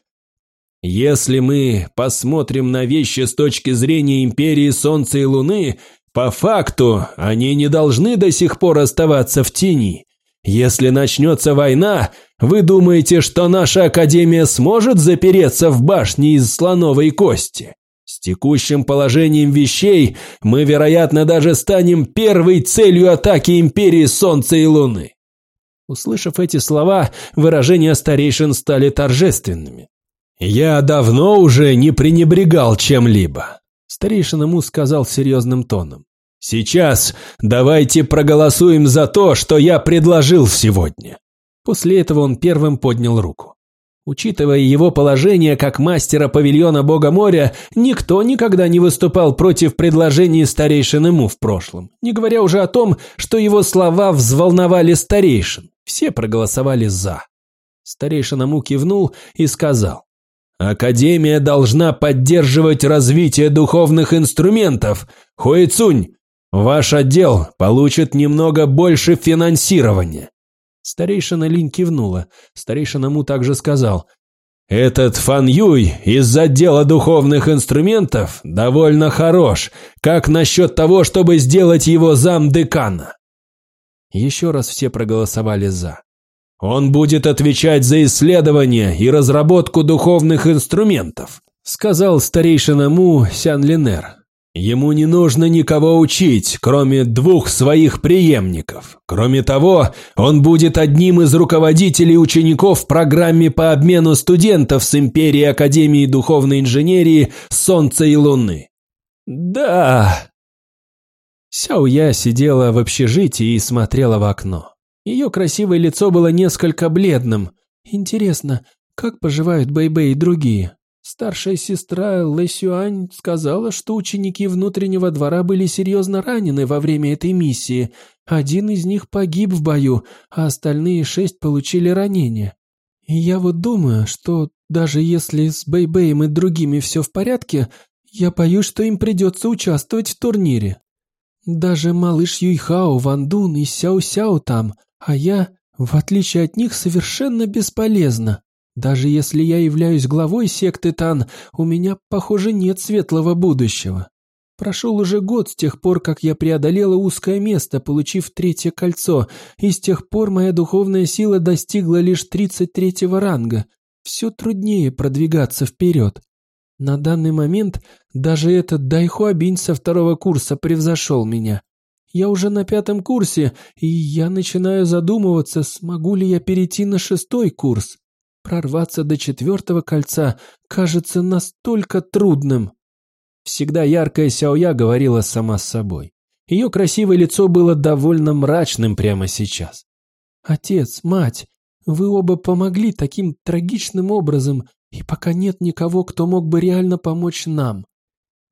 A: Если мы посмотрим на вещи с точки зрения Империи Солнца и Луны, по факту они не должны до сих пор оставаться в тени. Если начнется война, вы думаете, что наша Академия сможет запереться в башне из слоновой кости? С текущим положением вещей мы, вероятно, даже станем первой целью атаки Империи Солнца и Луны.
B: Услышав эти слова, выражения старейшин стали торжественными.
A: «Я давно уже не пренебрегал чем-либо», – старейшина Му сказал серьезным тоном. «Сейчас давайте проголосуем за то, что я предложил сегодня».
B: После этого он первым поднял руку. Учитывая его положение как мастера павильона Бога моря, никто никогда не выступал против предложений старейшины Му в прошлом, не говоря уже о том, что его слова взволновали старейшин. Все проголосовали «за». Старейшина Му кивнул и сказал,
A: «Академия должна поддерживать развитие духовных инструментов. Хуэцунь, ваш отдел получит немного больше финансирования».
B: Старейшина Линь кивнула. Старейшина Му также сказал.
A: «Этот Фан Юй из отдела духовных инструментов довольно хорош. Как насчет того, чтобы сделать его зам-декана?»
B: Еще раз все проголосовали «за».
A: «Он будет отвечать за исследование и разработку духовных инструментов», сказал старейшина Му Сян Линер. Ему не нужно никого учить, кроме двух своих преемников. Кроме того, он будет одним из руководителей учеников в программе по обмену студентов с Империи Академии Духовной Инженерии Солнца и Луны.
B: Да. Сяо Я сидела в общежитии и смотрела в окно. Ее красивое лицо было несколько бледным. Интересно, как поживают Бэйбэй -Бэй и другие? Старшая сестра Лэ Сюань сказала, что ученики внутреннего двора были серьезно ранены во время этой миссии. Один из них погиб в бою, а остальные шесть получили ранения. И я вот думаю, что даже если с Бэйбэем и другими все в порядке, я боюсь, что им придется участвовать в турнире. Даже малыш Юйхао, Ван Дун и Сяо Сяо там, а я, в отличие от них, совершенно бесполезна. Даже если я являюсь главой секты Тан, у меня, похоже, нет светлого будущего. Прошел уже год с тех пор, как я преодолела узкое место, получив третье кольцо, и с тех пор моя духовная сила достигла лишь тридцать третьего ранга. Все труднее продвигаться вперед. На данный момент даже этот Дайхуабинь со второго курса превзошел меня. Я уже на пятом курсе, и я начинаю задумываться, смогу ли я перейти на шестой курс. Прорваться до четвертого кольца кажется настолько трудным. Всегда яркая Сяоя говорила сама с собой. Ее красивое лицо было довольно мрачным прямо сейчас. «Отец, мать, вы оба помогли таким трагичным образом, и пока нет никого, кто мог бы реально помочь нам.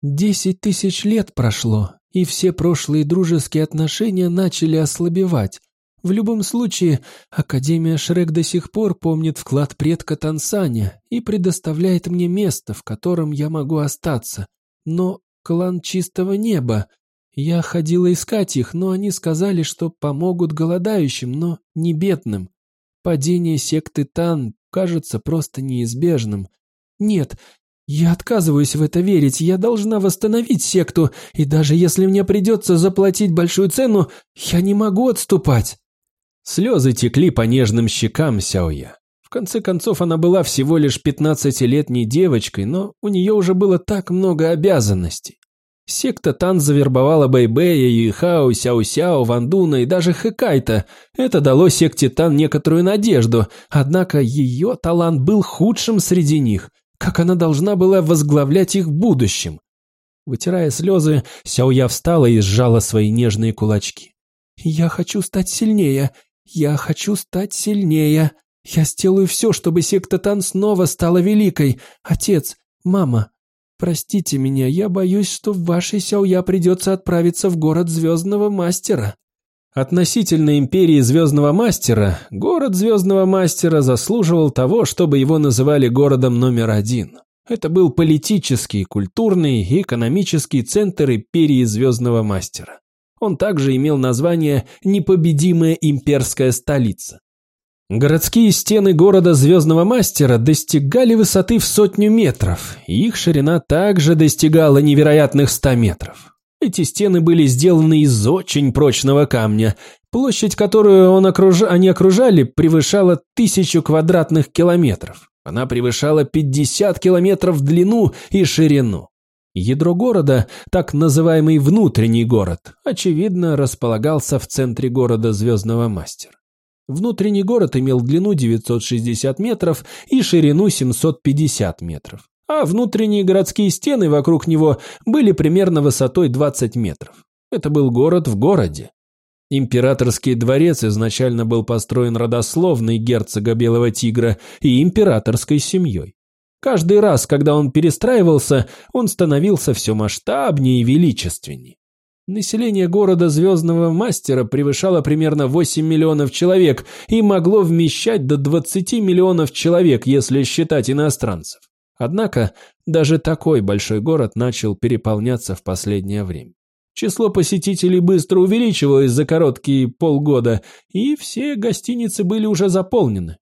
B: Десять тысяч лет прошло, и все прошлые дружеские отношения начали ослабевать, в любом случае, Академия Шрек до сих пор помнит вклад предка Тансаня и предоставляет мне место, в котором я могу остаться. Но клан Чистого Неба... Я ходила искать их, но они сказали, что помогут голодающим, но не бедным. Падение секты Тан кажется просто неизбежным. Нет, я отказываюсь в это верить, я должна восстановить секту, и даже если мне придется заплатить большую цену, я не могу отступать.
A: Слезы текли по нежным щекам Сяоя. В конце концов, она была всего лишь пятнадцатилетней девочкой, но у нее уже было так много обязанностей.
B: Секта Тан завербовала Бэйбэя, Юйхао, Сяо-Сяо, Вандуна и даже Хэкайта. Это дало секте Тан некоторую надежду, однако ее талант был худшим среди них. Как она должна была возглавлять их в будущем? Вытирая слезы, Сяоя встала и сжала свои нежные кулачки. «Я хочу стать сильнее. Я хочу стать сильнее. Я сделаю все, чтобы секта Тан снова стала великой. Отец, мама, простите меня, я боюсь, что в вашей Сяоя придется отправиться в город Звездного Мастера». Относительно империи Звездного Мастера, город Звездного Мастера заслуживал того, чтобы его называли городом номер один. Это был политический, культурный и экономический центр империи Звездного Мастера. Он также имел название «Непобедимая имперская столица». Городские стены города Звездного Мастера достигали высоты в сотню метров, и их ширина также достигала невероятных ста метров. Эти стены были сделаны из очень прочного камня. Площадь, которую он окруж... они окружали, превышала тысячу квадратных километров. Она превышала 50 километров в длину и ширину. Ядро города, так называемый внутренний город, очевидно, располагался в центре города Звездного Мастера. Внутренний город имел длину 960 метров и ширину 750 метров, а внутренние городские стены вокруг него были примерно высотой 20 метров. Это был город в городе. Императорский дворец изначально был построен родословной герцога Белого Тигра и императорской семьей. Каждый раз, когда он перестраивался, он становился все масштабнее и величественнее. Население города Звездного Мастера превышало примерно 8 миллионов человек и могло вмещать до 20 миллионов человек, если считать иностранцев. Однако даже такой большой город начал переполняться в последнее время. Число посетителей быстро увеличивалось за короткие полгода, и все гостиницы были уже заполнены.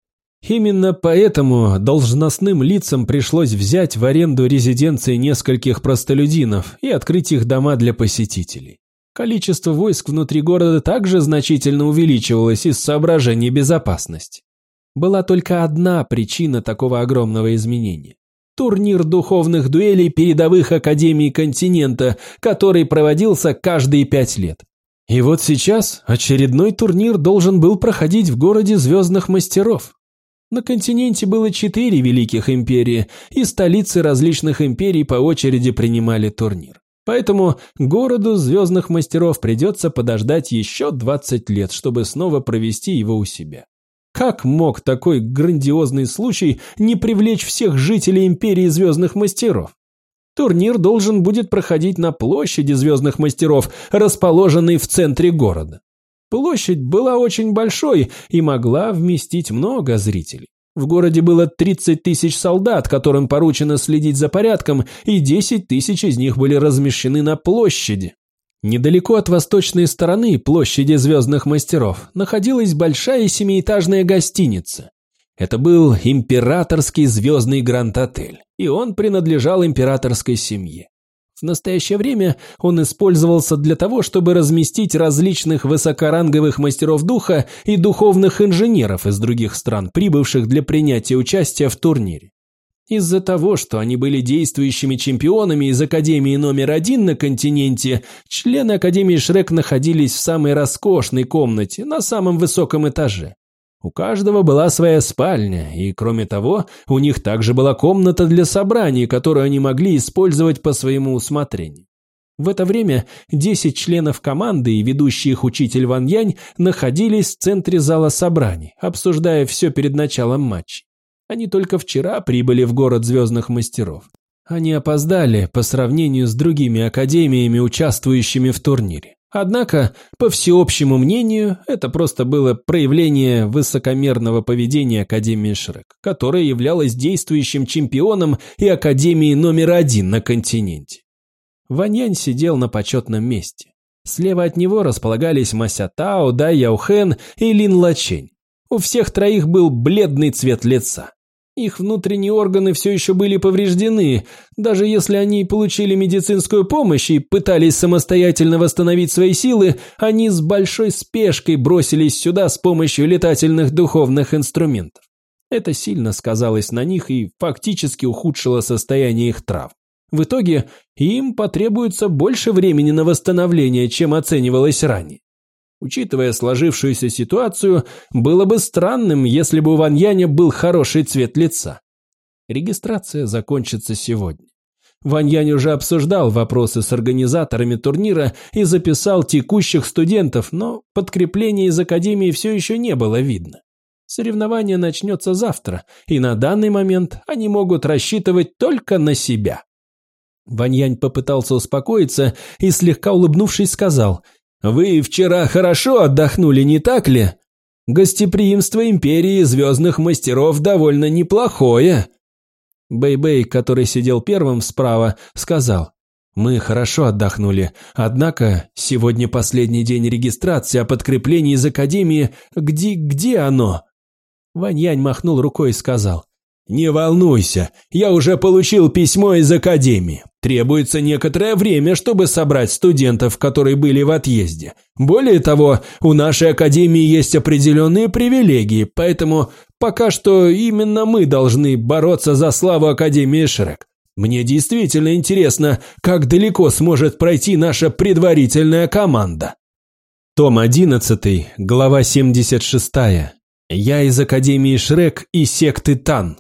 B: Именно поэтому должностным лицам пришлось взять в аренду резиденции нескольких простолюдинов и открыть их дома для посетителей. Количество войск внутри города также значительно увеличивалось из соображений безопасности. Была только одна причина такого огромного изменения. Турнир духовных дуэлей передовых академий континента, который проводился каждые пять лет. И вот сейчас очередной турнир должен был проходить в городе звездных мастеров. На континенте было четыре великих империи, и столицы различных империй по очереди принимали турнир. Поэтому городу звездных мастеров придется подождать еще 20 лет, чтобы снова провести его у себя. Как мог такой грандиозный случай не привлечь всех жителей империи звездных мастеров? Турнир должен будет проходить на площади звездных мастеров, расположенной в центре города. Площадь была очень большой и могла вместить много зрителей. В городе было 30 тысяч солдат, которым поручено следить за порядком, и 10 тысяч из них были размещены на площади. Недалеко от восточной стороны площади Звездных Мастеров находилась большая семиэтажная гостиница. Это был императорский звездный гранд-отель, и он принадлежал императорской семье. В настоящее время он использовался для того, чтобы разместить различных высокоранговых мастеров духа и духовных инженеров из других стран, прибывших для принятия участия в турнире. Из-за того, что они были действующими чемпионами из Академии номер один на континенте, члены Академии Шрек находились в самой роскошной комнате на самом высоком этаже. У каждого была своя спальня, и, кроме того, у них также была комната для собраний, которую они могли использовать по своему усмотрению. В это время 10 членов команды и ведущий их учитель Ван Янь находились в центре зала собраний, обсуждая все перед началом матча. Они только вчера прибыли в город звездных мастеров. Они опоздали по сравнению с другими академиями, участвующими в турнире. Однако, по всеобщему мнению, это просто было проявление высокомерного поведения Академии Шрек, которая являлась действующим чемпионом и Академией номер один на континенте. Ваньянь сидел на почетном месте. Слева от него располагались Мася Тао, Дай Яухен и Лин Лачень. У всех троих был бледный цвет лица. Их внутренние органы все еще были повреждены, даже если они получили медицинскую помощь и пытались самостоятельно восстановить свои силы, они с большой спешкой бросились сюда с помощью летательных духовных инструментов. Это сильно сказалось на них и фактически ухудшило состояние их трав. В итоге им потребуется больше времени на восстановление, чем оценивалось ранее. Учитывая сложившуюся ситуацию, было бы странным, если бы у Ваньяня был хороший цвет лица. Регистрация закончится сегодня. Ваньянь уже обсуждал вопросы с организаторами турнира и записал текущих студентов, но подкрепления из Академии все еще не было видно. Соревнование начнется завтра, и на данный момент они могут рассчитывать только на себя. Ваньянь попытался успокоиться и, слегка улыбнувшись, сказал, «Вы вчера хорошо отдохнули, не так ли? Гостеприимство Империи Звездных Мастеров довольно неплохое». Бэй-Бэй, который сидел первым справа, сказал, «Мы хорошо отдохнули, однако сегодня последний день регистрации о подкреплении из Академии. Где, где оно?» Ваньянь махнул рукой и сказал, «Не волнуйся, я уже получил письмо из Академии. Требуется некоторое время, чтобы собрать студентов, которые были в отъезде. Более того, у нашей Академии есть определенные привилегии, поэтому пока что именно мы должны бороться за славу Академии Шрек. Мне действительно интересно, как далеко сможет пройти наша предварительная команда». Том 11, глава 76. Я из Академии Шрек и секты Тан.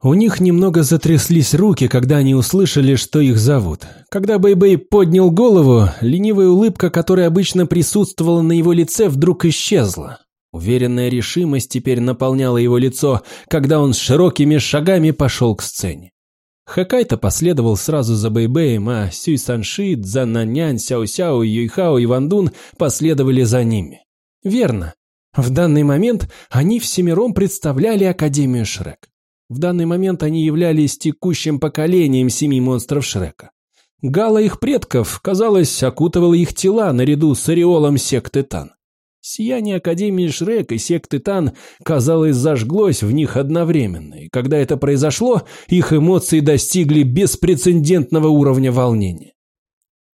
B: У них немного затряслись руки, когда они услышали, что их зовут. Когда Бэй-Бэй поднял голову, ленивая улыбка, которая обычно присутствовала на его лице, вдруг исчезла. Уверенная решимость теперь наполняла его лицо, когда он с широкими шагами пошел к сцене. Хэ Цайтоу последовал сразу за Бэйбэем, а Сюй Санши, Цзян Наньнань, Сяо-Сяо, Юйхао и Вандун последовали за ними. Верно. В данный момент они всемиром представляли Академию Шрек. В данный момент они являлись текущим поколением семи монстров Шрека. Гала их предков, казалось, окутывала их тела наряду с ореолом секты Тан. Сияние Академии Шрек и секты Тан, казалось, зажглось в них одновременно, и когда это произошло, их эмоции достигли беспрецедентного уровня волнения.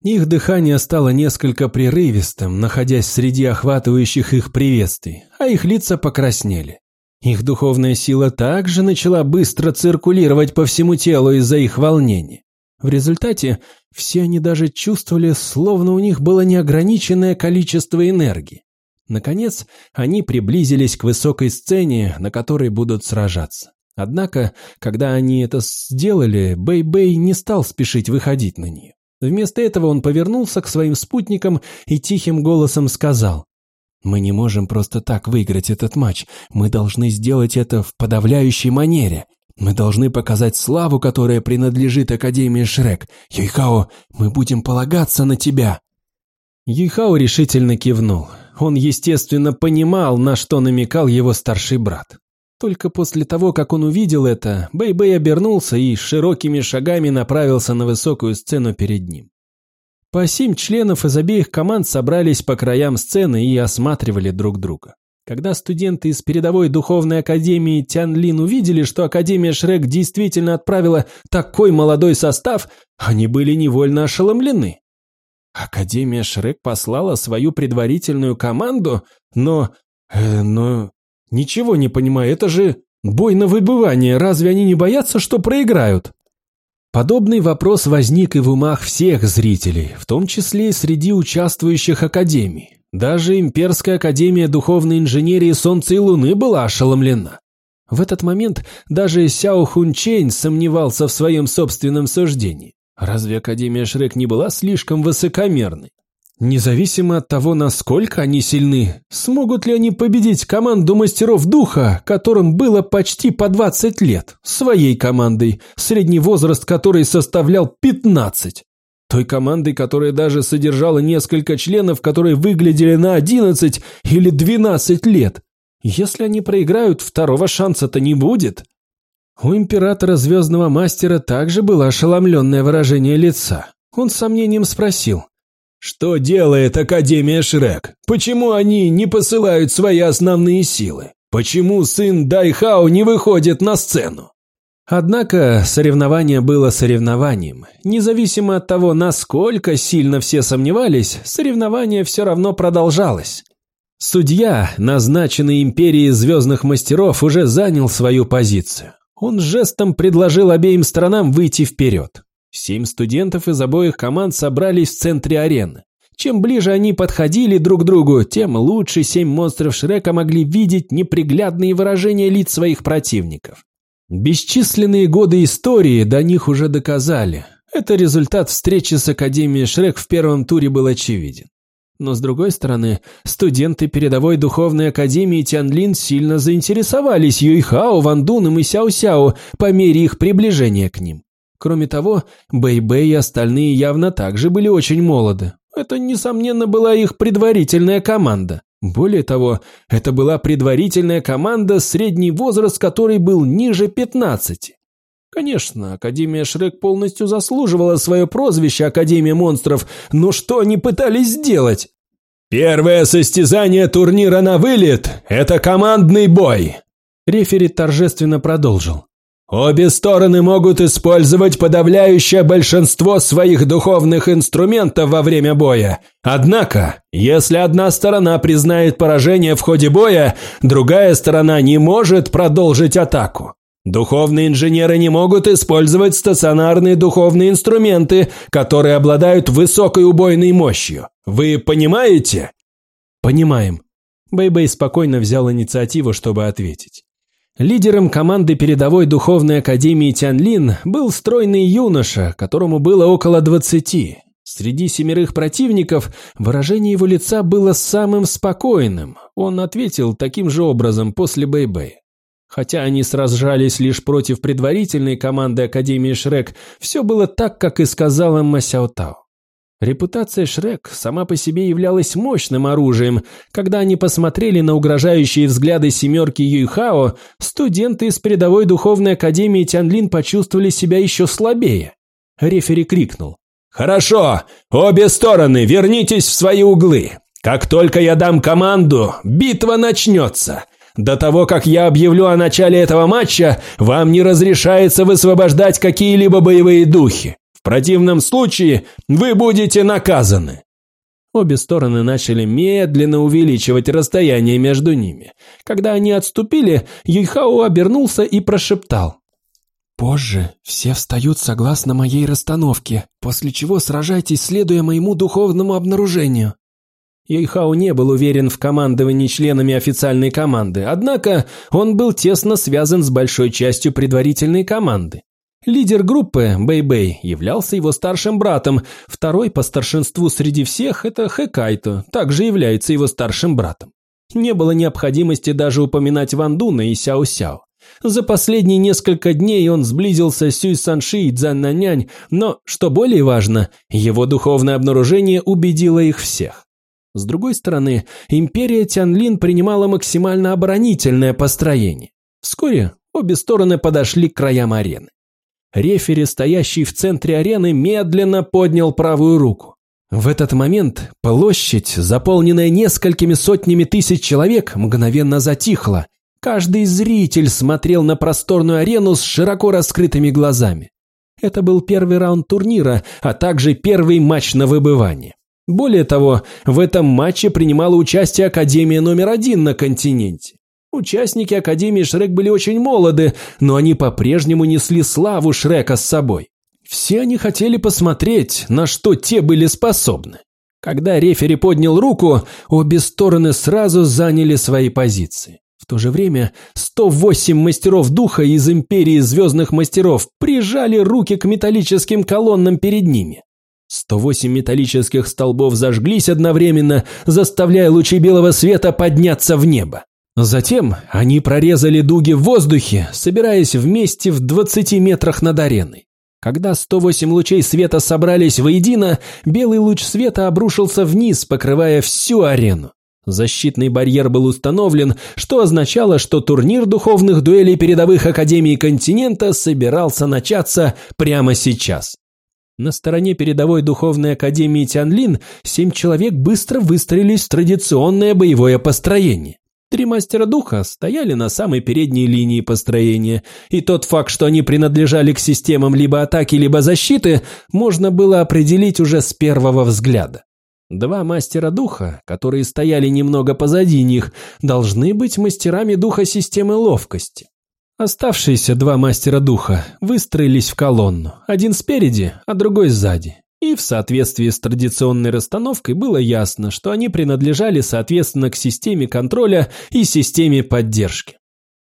B: Их дыхание стало несколько прерывистым, находясь среди охватывающих их приветствий, а их лица покраснели. Их духовная сила также начала быстро циркулировать по всему телу из-за их волнения. В результате все они даже чувствовали, словно у них было неограниченное количество энергии. Наконец, они приблизились к высокой сцене, на которой будут сражаться. Однако, когда они это сделали, Бэй-Бэй не стал спешить выходить на нее. Вместо этого он повернулся к своим спутникам и тихим голосом сказал мы не можем просто так выиграть этот матч. Мы должны сделать это в подавляющей манере. Мы должны показать славу, которая принадлежит Академии Шрек. Юйхао, мы будем полагаться на тебя. Юйхао решительно кивнул. Он, естественно, понимал, на что намекал его старший брат. Только после того, как он увидел это, Бэй-Бэй обернулся и широкими шагами направился на высокую сцену перед ним. По семь членов из обеих команд собрались по краям сцены и осматривали друг друга. Когда студенты из передовой духовной академии Тянлин увидели, что Академия Шрек действительно отправила такой молодой состав, они были невольно ошеломлены. Академия Шрек послала свою предварительную команду, но... Э, но... Ничего не понимаю, это же бой на выбывание, разве они не боятся, что проиграют? Подобный вопрос возник и в умах всех зрителей, в том числе и среди участвующих академий. Даже Имперская академия духовной инженерии Солнца и Луны была ошеломлена. В этот момент даже Сяо Хунчень сомневался в своем собственном суждении. Разве Академия Шрек не была слишком высокомерной? Независимо от того, насколько они сильны, смогут ли они победить команду мастеров духа, которым было почти по 20 лет, своей командой, средний возраст которой составлял 15. Той командой, которая даже содержала несколько членов, которые выглядели на 11 или 12 лет. Если они проиграют, второго шанса-то не будет. У императора Звездного Мастера также было ошеломленное выражение лица. Он с сомнением спросил, что делает Академия Шрек? Почему они не посылают свои основные силы? Почему сын Дайхао не выходит на сцену? Однако соревнование было соревнованием. Независимо от того, насколько сильно все сомневались, соревнование все равно продолжалось. Судья, назначенный Империей Звездных Мастеров, уже занял свою позицию. Он жестом предложил обеим сторонам выйти вперед. Семь студентов из обоих команд собрались в центре арены. Чем ближе они подходили друг к другу, тем лучше семь монстров Шрека могли видеть неприглядные выражения лиц своих противников. Бесчисленные годы истории до них уже доказали. Это результат встречи с Академией Шрек в первом туре был очевиден. Но с другой стороны, студенты передовой духовной академии Тянлин сильно заинтересовались Юйхао, Вандуном и Сяо-Сяо по мере их приближения к ним. Кроме того, Бэй-Бэй и остальные явно также были очень молоды. Это, несомненно, была их предварительная команда. Более того, это была предварительная команда, средний возраст которой был ниже 15. Конечно, Академия Шрек полностью заслуживала свое прозвище Академия монстров, но что они пытались сделать?
C: «Первое состязание турнира на вылет – это командный бой!»
B: Рефери торжественно продолжил.
C: Обе стороны могут использовать подавляющее большинство своих духовных инструментов во время боя. Однако, если одна сторона признает поражение в ходе боя, другая сторона не может продолжить атаку. Духовные инженеры не могут использовать стационарные духовные инструменты, которые обладают высокой убойной мощью. Вы понимаете?
B: Понимаем. Бэйбэй -бэй спокойно взял инициативу, чтобы ответить. Лидером команды передовой духовной академии Тянлин был стройный юноша, которому было около двадцати. Среди семерых противников выражение его лица было самым спокойным. Он ответил таким же образом после Бэйбэя. Хотя они сражались лишь против предварительной команды Академии Шрек, все было так, как и сказал им Масяо Тао. Репутация Шрек сама по себе являлась мощным оружием. Когда они посмотрели на угрожающие взгляды семерки Юйхао, студенты из передовой духовной академии Тянлин почувствовали себя еще слабее. Рефери крикнул.
C: «Хорошо, обе стороны, вернитесь в свои углы. Как только я дам команду, битва начнется. До того, как я объявлю о начале этого матча, вам не разрешается высвобождать какие-либо боевые духи. Противном случае вы будете наказаны».
B: Обе стороны начали медленно увеличивать расстояние между ними. Когда они отступили, Юйхао обернулся и прошептал. «Позже все встают согласно моей расстановке, после чего сражайтесь, следуя моему духовному обнаружению». Юйхао не был уверен в командовании членами официальной команды, однако он был тесно связан с большой частью предварительной команды. Лидер группы, Бэй-Бэй, являлся его старшим братом, второй по старшинству среди всех – это Хэкайто, также является его старшим братом. Не было необходимости даже упоминать Ван Дуна и Сяо-Сяо. За последние несколько дней он сблизился с Сюй Санши и Цзан Нанянь, но, что более важно, его духовное обнаружение убедило их всех. С другой стороны, империя Тянлин принимала максимально оборонительное построение. Вскоре обе стороны подошли к краям арены. Рефери, стоящий в центре арены, медленно поднял правую руку. В этот момент площадь, заполненная несколькими сотнями тысяч человек, мгновенно затихла. Каждый зритель смотрел на просторную арену с широко раскрытыми глазами. Это был первый раунд турнира, а также первый матч на выбывание. Более того, в этом матче принимала участие Академия номер один на континенте. Участники Академии Шрек были очень молоды, но они по-прежнему несли славу Шрека с собой. Все они хотели посмотреть, на что те были способны. Когда рефери поднял руку, обе стороны сразу заняли свои позиции. В то же время 108 мастеров духа из Империи Звездных Мастеров прижали руки к металлическим колоннам перед ними. 108 металлических столбов зажглись одновременно, заставляя лучи белого света подняться в небо. Затем они прорезали дуги в воздухе, собираясь вместе в 20 метрах над ареной. Когда 108 лучей света собрались воедино, белый луч света обрушился вниз, покрывая всю арену. Защитный барьер был установлен, что означало, что турнир духовных дуэлей передовых академий континента собирался начаться прямо сейчас. На стороне передовой духовной академии Тянлин семь человек быстро выстроились в традиционное боевое построение. Три мастера духа стояли на самой передней линии построения, и тот факт, что они принадлежали к системам либо атаки, либо защиты, можно было определить уже с первого взгляда. Два мастера духа, которые стояли немного позади них, должны быть мастерами духа системы ловкости. Оставшиеся два мастера духа выстроились в колонну, один спереди, а другой сзади. И в соответствии с традиционной расстановкой было ясно, что они принадлежали соответственно к системе контроля и системе поддержки.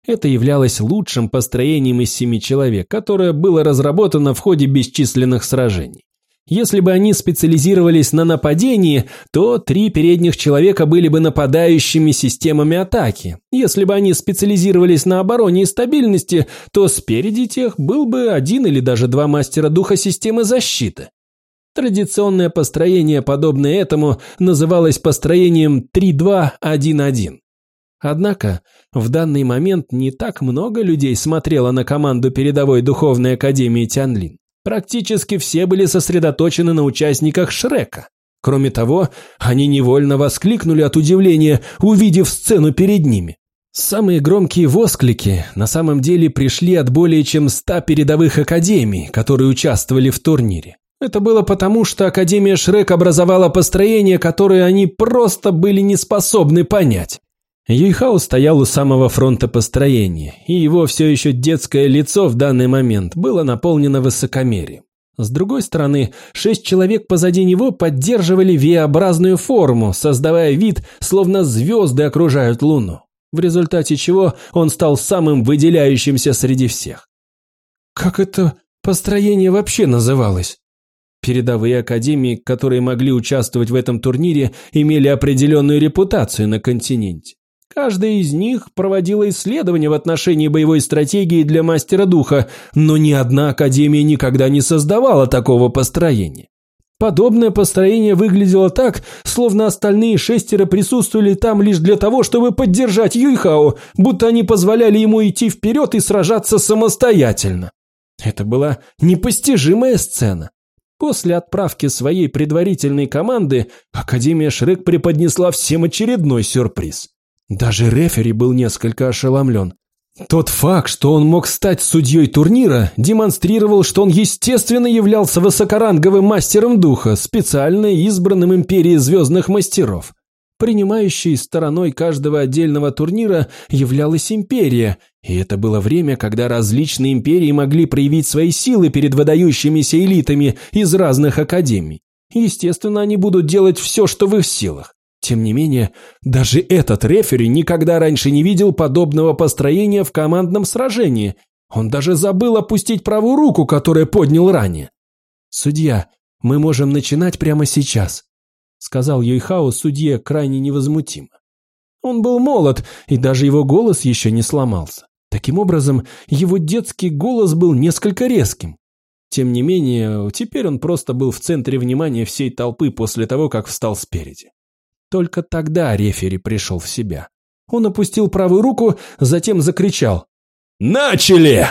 B: Это являлось лучшим построением из семи человек, которое было разработано в ходе бесчисленных сражений. Если бы они специализировались на нападении, то три передних человека были бы нападающими системами атаки. Если бы они специализировались на обороне и стабильности, то спереди тех был бы один или даже два мастера духа системы защиты. Традиционное построение, подобное этому, называлось построением 3-2-1-1. Однако в данный момент не так много людей смотрело на команду передовой духовной академии Тянлин. Практически все были сосредоточены на участниках Шрека. Кроме того, они невольно воскликнули от удивления, увидев сцену перед ними. Самые громкие восклики на самом деле пришли от более чем ста передовых академий, которые участвовали в турнире. Это было потому, что Академия Шрек образовала построение, которое они просто были не способны понять. Юйхао стоял у самого фронта построения, и его все еще детское лицо в данный момент было наполнено высокомерием. С другой стороны, шесть человек позади него поддерживали V-образную форму, создавая вид, словно звезды окружают Луну, в результате чего он стал самым выделяющимся среди всех. Как это построение вообще называлось? Передовые академии, которые могли участвовать в этом турнире, имели определенную репутацию на континенте. Каждая из них проводила исследования в отношении боевой стратегии для мастера духа, но ни одна академия никогда не создавала такого построения. Подобное построение выглядело так, словно остальные шестеро присутствовали там лишь для того, чтобы поддержать Юйхао, будто они позволяли ему идти вперед и сражаться самостоятельно. Это была непостижимая сцена. После отправки своей предварительной команды Академия Шрек преподнесла всем очередной сюрприз. Даже рефери был несколько ошеломлен. Тот факт, что он мог стать судьей турнира, демонстрировал, что он естественно являлся высокоранговым мастером духа, специально избранным Империей Звездных Мастеров. Принимающей стороной каждого отдельного турнира являлась Империя, и это было время, когда различные империи могли проявить свои силы перед выдающимися элитами из разных академий. Естественно, они будут делать все, что в их силах. Тем не менее, даже этот рефери никогда раньше не видел подобного построения в командном сражении. Он даже забыл опустить правую руку, которую поднял ранее. «Судья, мы можем начинать прямо сейчас», — сказал Юйхао судье крайне невозмутимо. Он был молод, и даже его голос еще не сломался. Таким образом, его детский голос был несколько резким. Тем не менее, теперь он просто был в центре внимания всей толпы после того, как встал спереди. Только тогда рефери пришел в себя. Он опустил правую руку, затем закричал «Начали!».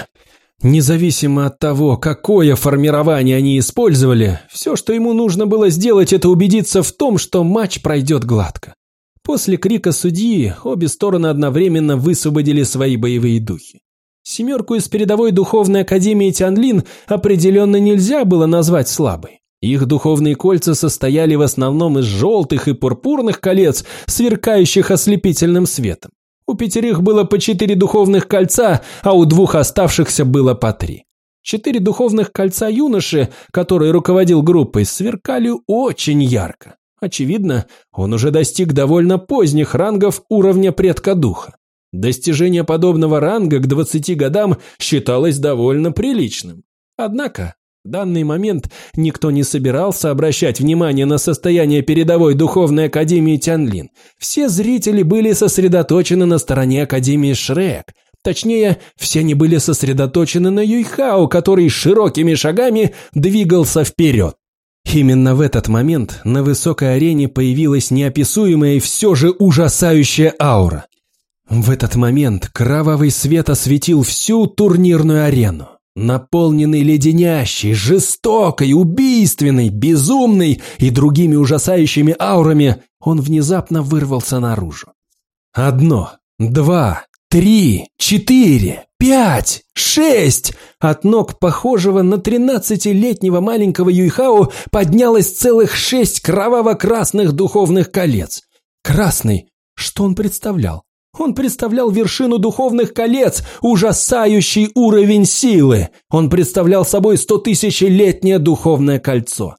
B: Независимо от того, какое формирование они использовали, все, что ему нужно было сделать, это убедиться в том, что матч пройдет гладко. После крика судьи обе стороны одновременно высвободили свои боевые духи. Семерку из передовой духовной академии Тянлин определенно нельзя было назвать слабой. Их духовные кольца состояли в основном из желтых и пурпурных колец, сверкающих ослепительным светом. У пятерых было по четыре духовных кольца, а у двух оставшихся было по три. Четыре духовных кольца юноши, который руководил группой, сверкали очень ярко. Очевидно, он уже достиг довольно поздних рангов уровня предка духа. Достижение подобного ранга к 20 годам считалось довольно приличным. Однако в данный момент никто не собирался обращать внимание на состояние передовой духовной академии Тянлин. Все зрители были сосредоточены на стороне академии Шрек. Точнее, все они были сосредоточены на Юйхао, который широкими шагами двигался вперед. Именно в этот момент на высокой арене появилась неописуемая и все же ужасающая аура. В этот момент кровавый свет осветил всю турнирную арену. Наполненный леденящей, жестокой, убийственной, безумной и другими ужасающими аурами, он внезапно вырвался наружу. Одно, два, три, четыре, пять, шесть! От ног похожего на тринадцатилетнего маленького Юйхао поднялось целых шесть кроваво-красных духовных колец. Красный, что он представлял? Он представлял вершину духовных колец, ужасающий уровень силы. Он представлял собой стотысячелетнее духовное кольцо.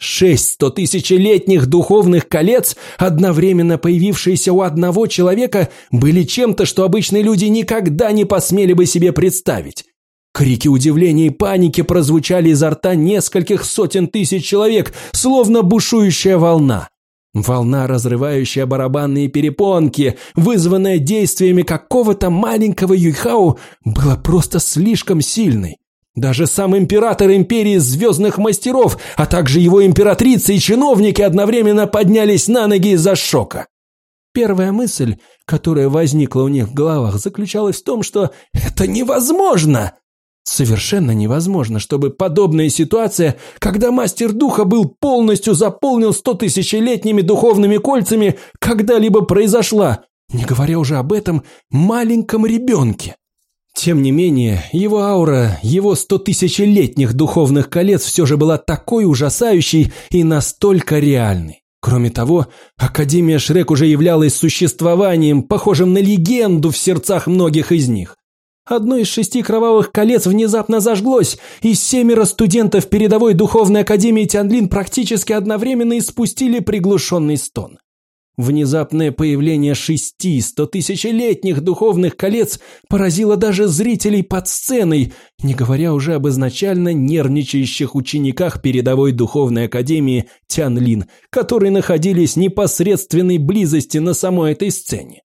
B: Шесть стотысячелетних духовных колец, одновременно появившиеся у одного человека, были чем-то, что обычные люди никогда не посмели бы себе представить. Крики удивления и паники прозвучали изо рта нескольких сотен тысяч человек, словно бушующая волна. Волна, разрывающая барабанные перепонки, вызванная действиями какого-то маленького Юйхао, была просто слишком сильной. Даже сам император империи звездных мастеров, а также его императрица и чиновники одновременно поднялись на ноги из-за шока. Первая мысль, которая возникла у них в головах, заключалась в том, что это невозможно. Совершенно невозможно, чтобы подобная ситуация, когда мастер духа был полностью заполнен стотысячелетними духовными кольцами, когда-либо произошла, не говоря уже об этом маленьком ребенке. Тем не менее, его аура, его стотысячелетних духовных колец все же была такой ужасающей и настолько реальной. Кроме того, Академия Шрек уже являлась существованием, похожим на легенду в сердцах многих из них. Одно из шести кровавых колец внезапно зажглось, и семеро студентов передовой духовной академии Тянлин практически одновременно испустили приглушенный стон. Внезапное появление шести стотысячелетних духовных колец поразило даже зрителей под сценой, не говоря уже об изначально нервничающих учениках передовой духовной академии Тянлин, которые находились в непосредственной близости на самой этой сцене.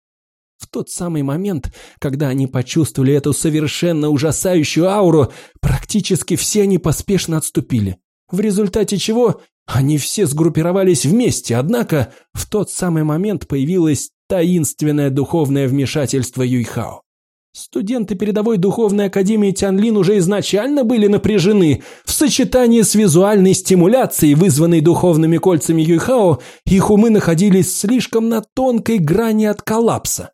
B: В тот самый момент, когда они почувствовали эту совершенно ужасающую ауру, практически все они поспешно отступили. В результате чего они все сгруппировались вместе, однако в тот самый момент появилось таинственное духовное вмешательство Юйхао. Студенты передовой духовной академии Тянлин уже изначально были напряжены. В сочетании с визуальной стимуляцией, вызванной духовными кольцами Юйхао, их умы находились слишком на тонкой грани от коллапса.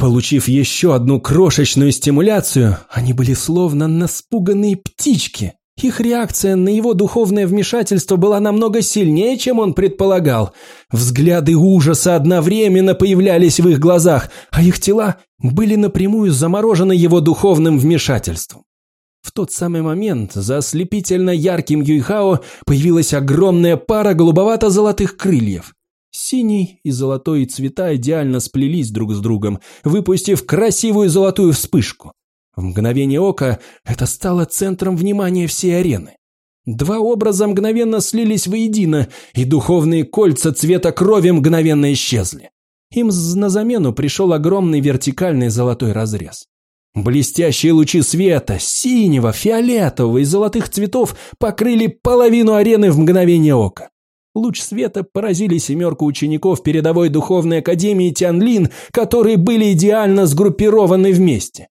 B: Получив еще одну крошечную стимуляцию, они были словно наспуганные птички. Их реакция на его духовное вмешательство была намного сильнее, чем он предполагал. Взгляды ужаса одновременно появлялись в их глазах, а их тела были напрямую заморожены его духовным вмешательством. В тот самый момент за ослепительно ярким Юйхао появилась огромная пара голубовато-золотых крыльев. Синий и золотой цвета идеально сплелись друг с другом, выпустив красивую золотую вспышку. В мгновение ока это стало центром внимания всей арены. Два образа мгновенно слились воедино, и духовные кольца цвета крови мгновенно исчезли. Им на замену пришел огромный вертикальный золотой разрез. Блестящие лучи света, синего, фиолетового и золотых цветов покрыли половину арены в мгновение ока. Луч света поразили семерку учеников передовой духовной академии Тянлин, которые были идеально сгруппированы вместе.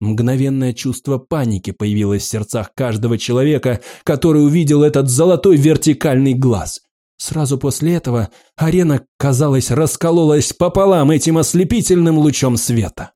B: Мгновенное чувство паники появилось в сердцах каждого человека, который увидел этот золотой вертикальный глаз. Сразу после этого арена, казалось, раскололась пополам этим ослепительным лучом света.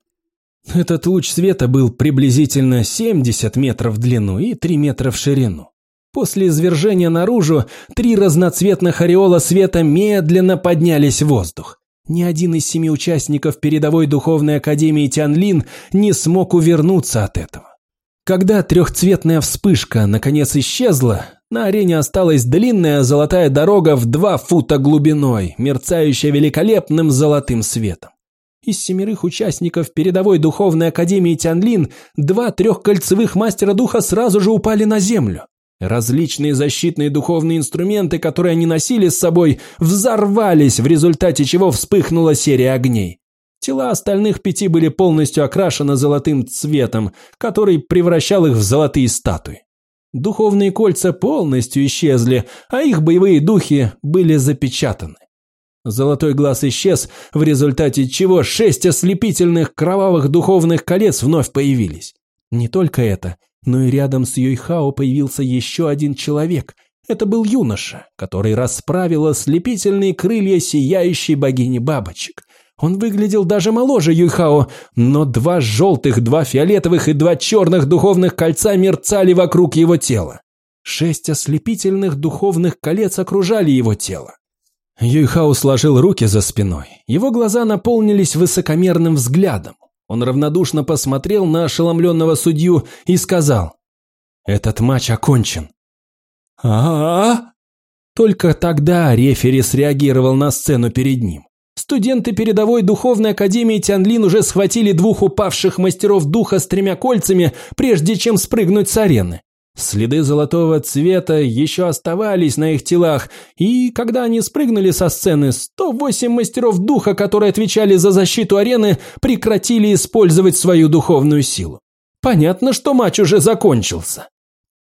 B: Этот луч света был приблизительно 70 метров в длину и 3 метра в ширину. После извержения наружу три разноцветных ореола света медленно поднялись в воздух. Ни один из семи участников передовой духовной академии Тянлин не смог увернуться от этого. Когда трехцветная вспышка наконец исчезла, на арене осталась длинная золотая дорога в два фута глубиной, мерцающая великолепным золотым светом. Из семерых участников передовой духовной академии Тянлин два трехкольцевых мастера духа сразу же упали на землю. Различные защитные духовные инструменты, которые они носили с собой, взорвались, в результате чего вспыхнула серия огней. Тела остальных пяти были полностью окрашены золотым цветом, который превращал их в золотые статуи. Духовные кольца полностью исчезли, а их боевые духи были запечатаны. Золотой глаз исчез, в результате чего шесть ослепительных кровавых духовных колец вновь появились. Не только это, но и рядом с Юйхао появился еще один человек. Это был юноша, который расправил ослепительные крылья сияющей богини бабочек. Он выглядел даже моложе Юйхао, но два желтых, два фиолетовых и два черных духовных кольца мерцали вокруг его тела. Шесть ослепительных духовных колец окружали его тело. Юйхао сложил руки за спиной. Его глаза наполнились высокомерным взглядом. Он равнодушно посмотрел на ошеломленного судью и сказал, «Этот матч окончен».
A: «А-а-а?»
B: Только тогда рефери среагировал на сцену перед ним. Студенты передовой духовной академии Тянлин уже схватили двух упавших мастеров духа с тремя кольцами, прежде чем спрыгнуть с арены. Следы золотого цвета еще оставались на их телах, и когда они спрыгнули со сцены, 108 мастеров духа, которые отвечали за защиту арены, прекратили использовать свою духовную силу. Понятно, что матч уже закончился.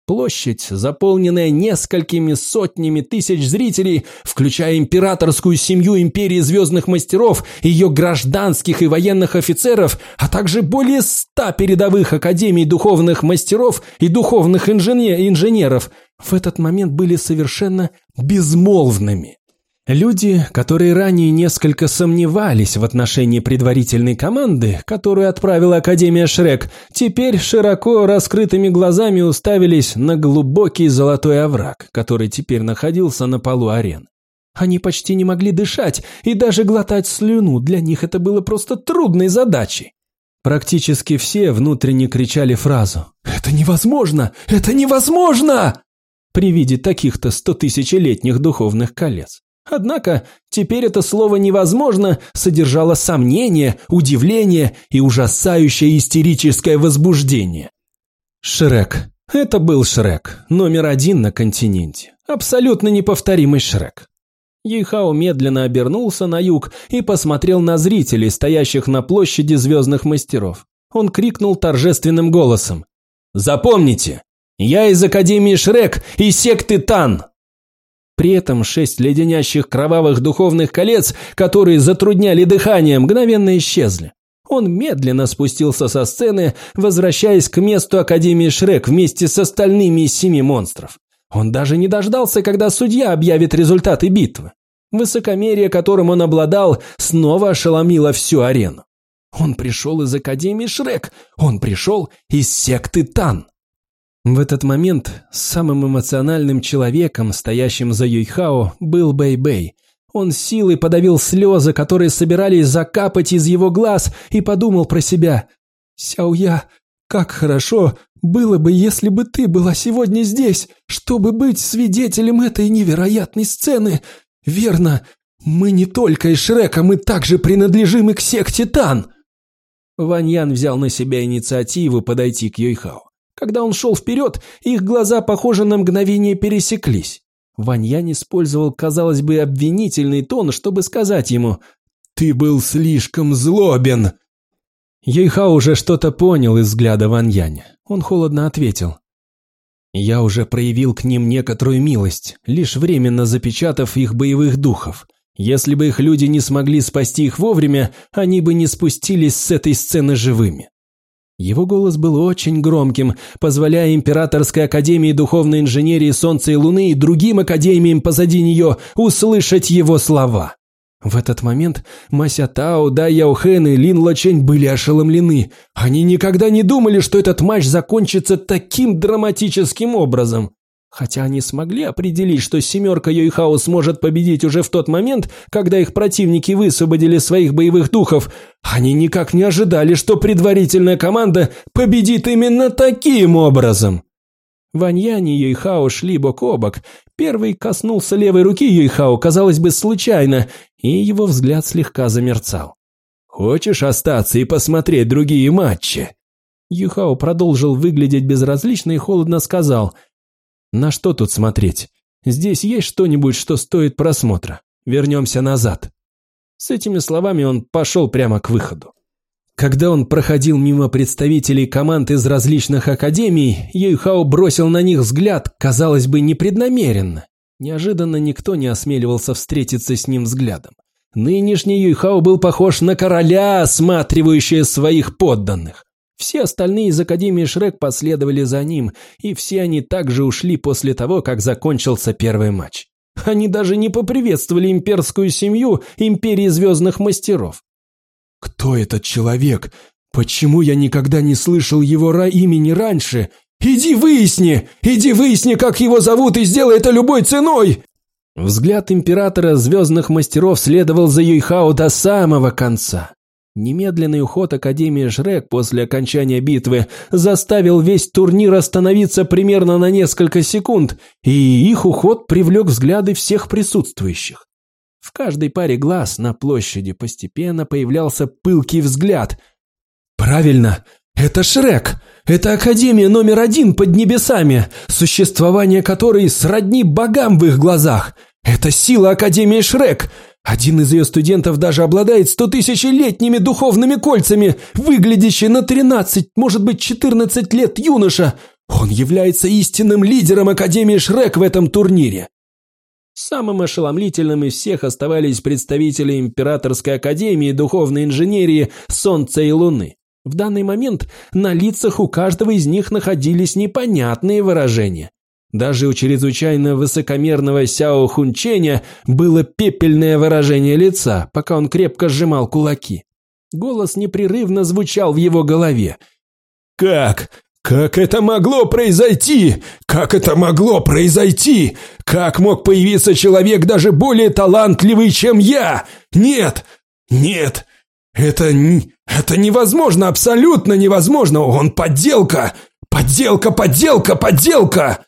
B: Площадь, заполненная несколькими сотнями тысяч зрителей, включая императорскую семью Империи Звездных Мастеров, ее гражданских и военных офицеров, а также более ста передовых академий духовных мастеров и духовных инженеров, в этот момент были совершенно безмолвными. Люди, которые ранее несколько сомневались в отношении предварительной команды, которую отправила Академия Шрек, теперь широко раскрытыми глазами уставились на глубокий золотой овраг, который теперь находился на полу арены. Они почти не могли дышать и даже глотать слюну, для них это было просто трудной задачей. Практически все внутренне кричали фразу «Это невозможно! Это невозможно!» при виде таких-то стотысячелетних духовных колец. Однако теперь это слово «невозможно» содержало сомнение, удивление и ужасающее истерическое возбуждение. Шрек. Это был Шрек, номер один на континенте. Абсолютно неповторимый Шрек. Ейхао медленно обернулся на юг и посмотрел на зрителей, стоящих на площади звездных мастеров. Он крикнул торжественным голосом. «Запомните, я из Академии Шрек и секты Тан!» При этом шесть леденящих кровавых духовных колец, которые затрудняли дыхание, мгновенно исчезли. Он медленно спустился со сцены, возвращаясь к месту Академии Шрек вместе с остальными из семи монстров. Он даже не дождался, когда судья объявит результаты битвы. Высокомерие, которым он обладал, снова ошеломило всю арену. Он пришел из Академии Шрек, он пришел из секты Тан. В этот момент самым эмоциональным человеком, стоящим за Юйхао, был Бэй-Бэй. Он силой подавил слезы, которые собирались закапать из его глаз, и подумал про себя. «Сяоя, как хорошо было бы, если бы ты была сегодня здесь, чтобы быть свидетелем этой невероятной сцены. Верно, мы не только из Шрека, мы также принадлежим и к секте Тан». Ваньян взял на себя инициативу подойти к Юйхао. Когда он шел вперед, их глаза, похоже, на мгновение пересеклись. Ваньян использовал, казалось бы, обвинительный тон, чтобы сказать ему «Ты был слишком злобен!» Ейха уже что-то понял из взгляда Ваньяня. Он холодно ответил «Я уже проявил к ним некоторую милость, лишь временно запечатав их боевых духов. Если бы их люди не смогли спасти их вовремя, они бы не спустились с этой сцены живыми. Его голос был очень громким, позволяя Императорской Академии Духовной Инженерии Солнца и Луны и другим академиям позади нее услышать его слова. В этот момент Мася Тао, Да Яохен и Лин Лачень были ошеломлены. Они никогда не думали, что этот матч закончится таким драматическим образом. Хотя они смогли определить, что семерка Йойхао сможет победить уже в тот момент, когда их противники высвободили своих боевых духов, они никак не ожидали, что предварительная команда победит именно таким образом. Ваньянь и Йойхао шли бок о бок. Первый коснулся левой руки Йойхао, казалось бы, случайно, и его взгляд слегка замерцал. «Хочешь остаться и посмотреть другие матчи?» Юхао продолжил выглядеть безразлично и холодно сказал – на что тут смотреть? Здесь есть что-нибудь, что стоит просмотра. Вернемся назад. С этими словами он пошел прямо к выходу. Когда он проходил мимо представителей команд из различных академий, Юйхао бросил на них взгляд, казалось бы, непреднамеренно. Неожиданно никто не осмеливался встретиться с ним взглядом. Нынешний Юйхао был похож на короля, осматривающего своих подданных. Все остальные из Академии Шрек последовали за ним, и все они также ушли после того, как закончился первый матч. Они даже не поприветствовали имперскую семью Империи Звездных Мастеров. «Кто этот человек? Почему я никогда не слышал его имени раньше? Иди выясни! Иди выясни, как его зовут, и сделай это любой ценой!» Взгляд императора звездных мастеров следовал за Юйхао до самого конца. Немедленный уход Академии Шрек после окончания битвы заставил весь турнир остановиться примерно на несколько секунд, и их уход привлек взгляды всех присутствующих. В каждой паре глаз на площади постепенно появлялся пылкий взгляд. «Правильно, это Шрек! Это Академия номер один под небесами, существование которой сродни богам в их глазах! Это сила Академии Шрек! Один из ее студентов даже обладает стотысячелетними духовными кольцами, выглядящий на 13, может быть 14 лет юноша. Он является истинным лидером Академии Шрек в этом турнире. Самым ошеломительным из всех оставались представители Императорской Академии Духовной Инженерии Солнца и Луны. В данный момент на лицах у каждого из них находились непонятные выражения. Даже у чрезвычайно высокомерного Сяо Хунченя было пепельное выражение лица, пока он крепко сжимал кулаки. Голос непрерывно звучал в его голове.
C: «Как? Как это могло произойти? Как это могло произойти? Как мог появиться человек даже более талантливый, чем я? Нет! Нет! Это... это невозможно, абсолютно невозможно! Он подделка! Подделка, подделка, подделка!»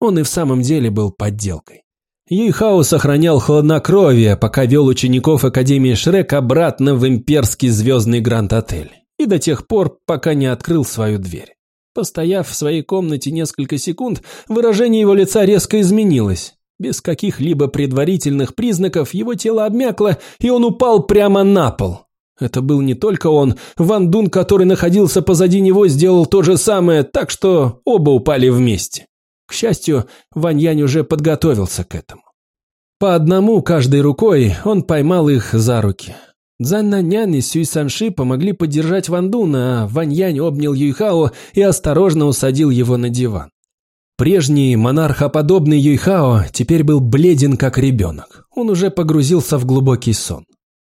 B: Он и в самом деле был подделкой. Юйхао сохранял хладнокровие, пока вел учеников Академии Шрек обратно в имперский звездный Гранд-отель. И до тех пор, пока не открыл свою дверь. Постояв в своей комнате несколько секунд, выражение его лица резко изменилось. Без каких-либо предварительных признаков его тело обмякло, и он упал прямо на пол. Это был не только он. Ван Дун, который находился позади него, сделал то же самое, так что оба упали вместе. К счастью, Вань Янь уже подготовился к этому. По одному, каждой рукой, он поймал их за руки. Цзань Нанян и Сюй Санши помогли поддержать Ван Дуна, а Вань Янь обнял Юйхао и осторожно усадил его на диван. Прежний монархоподобный Юйхао теперь был бледен, как ребенок. Он уже погрузился в глубокий сон.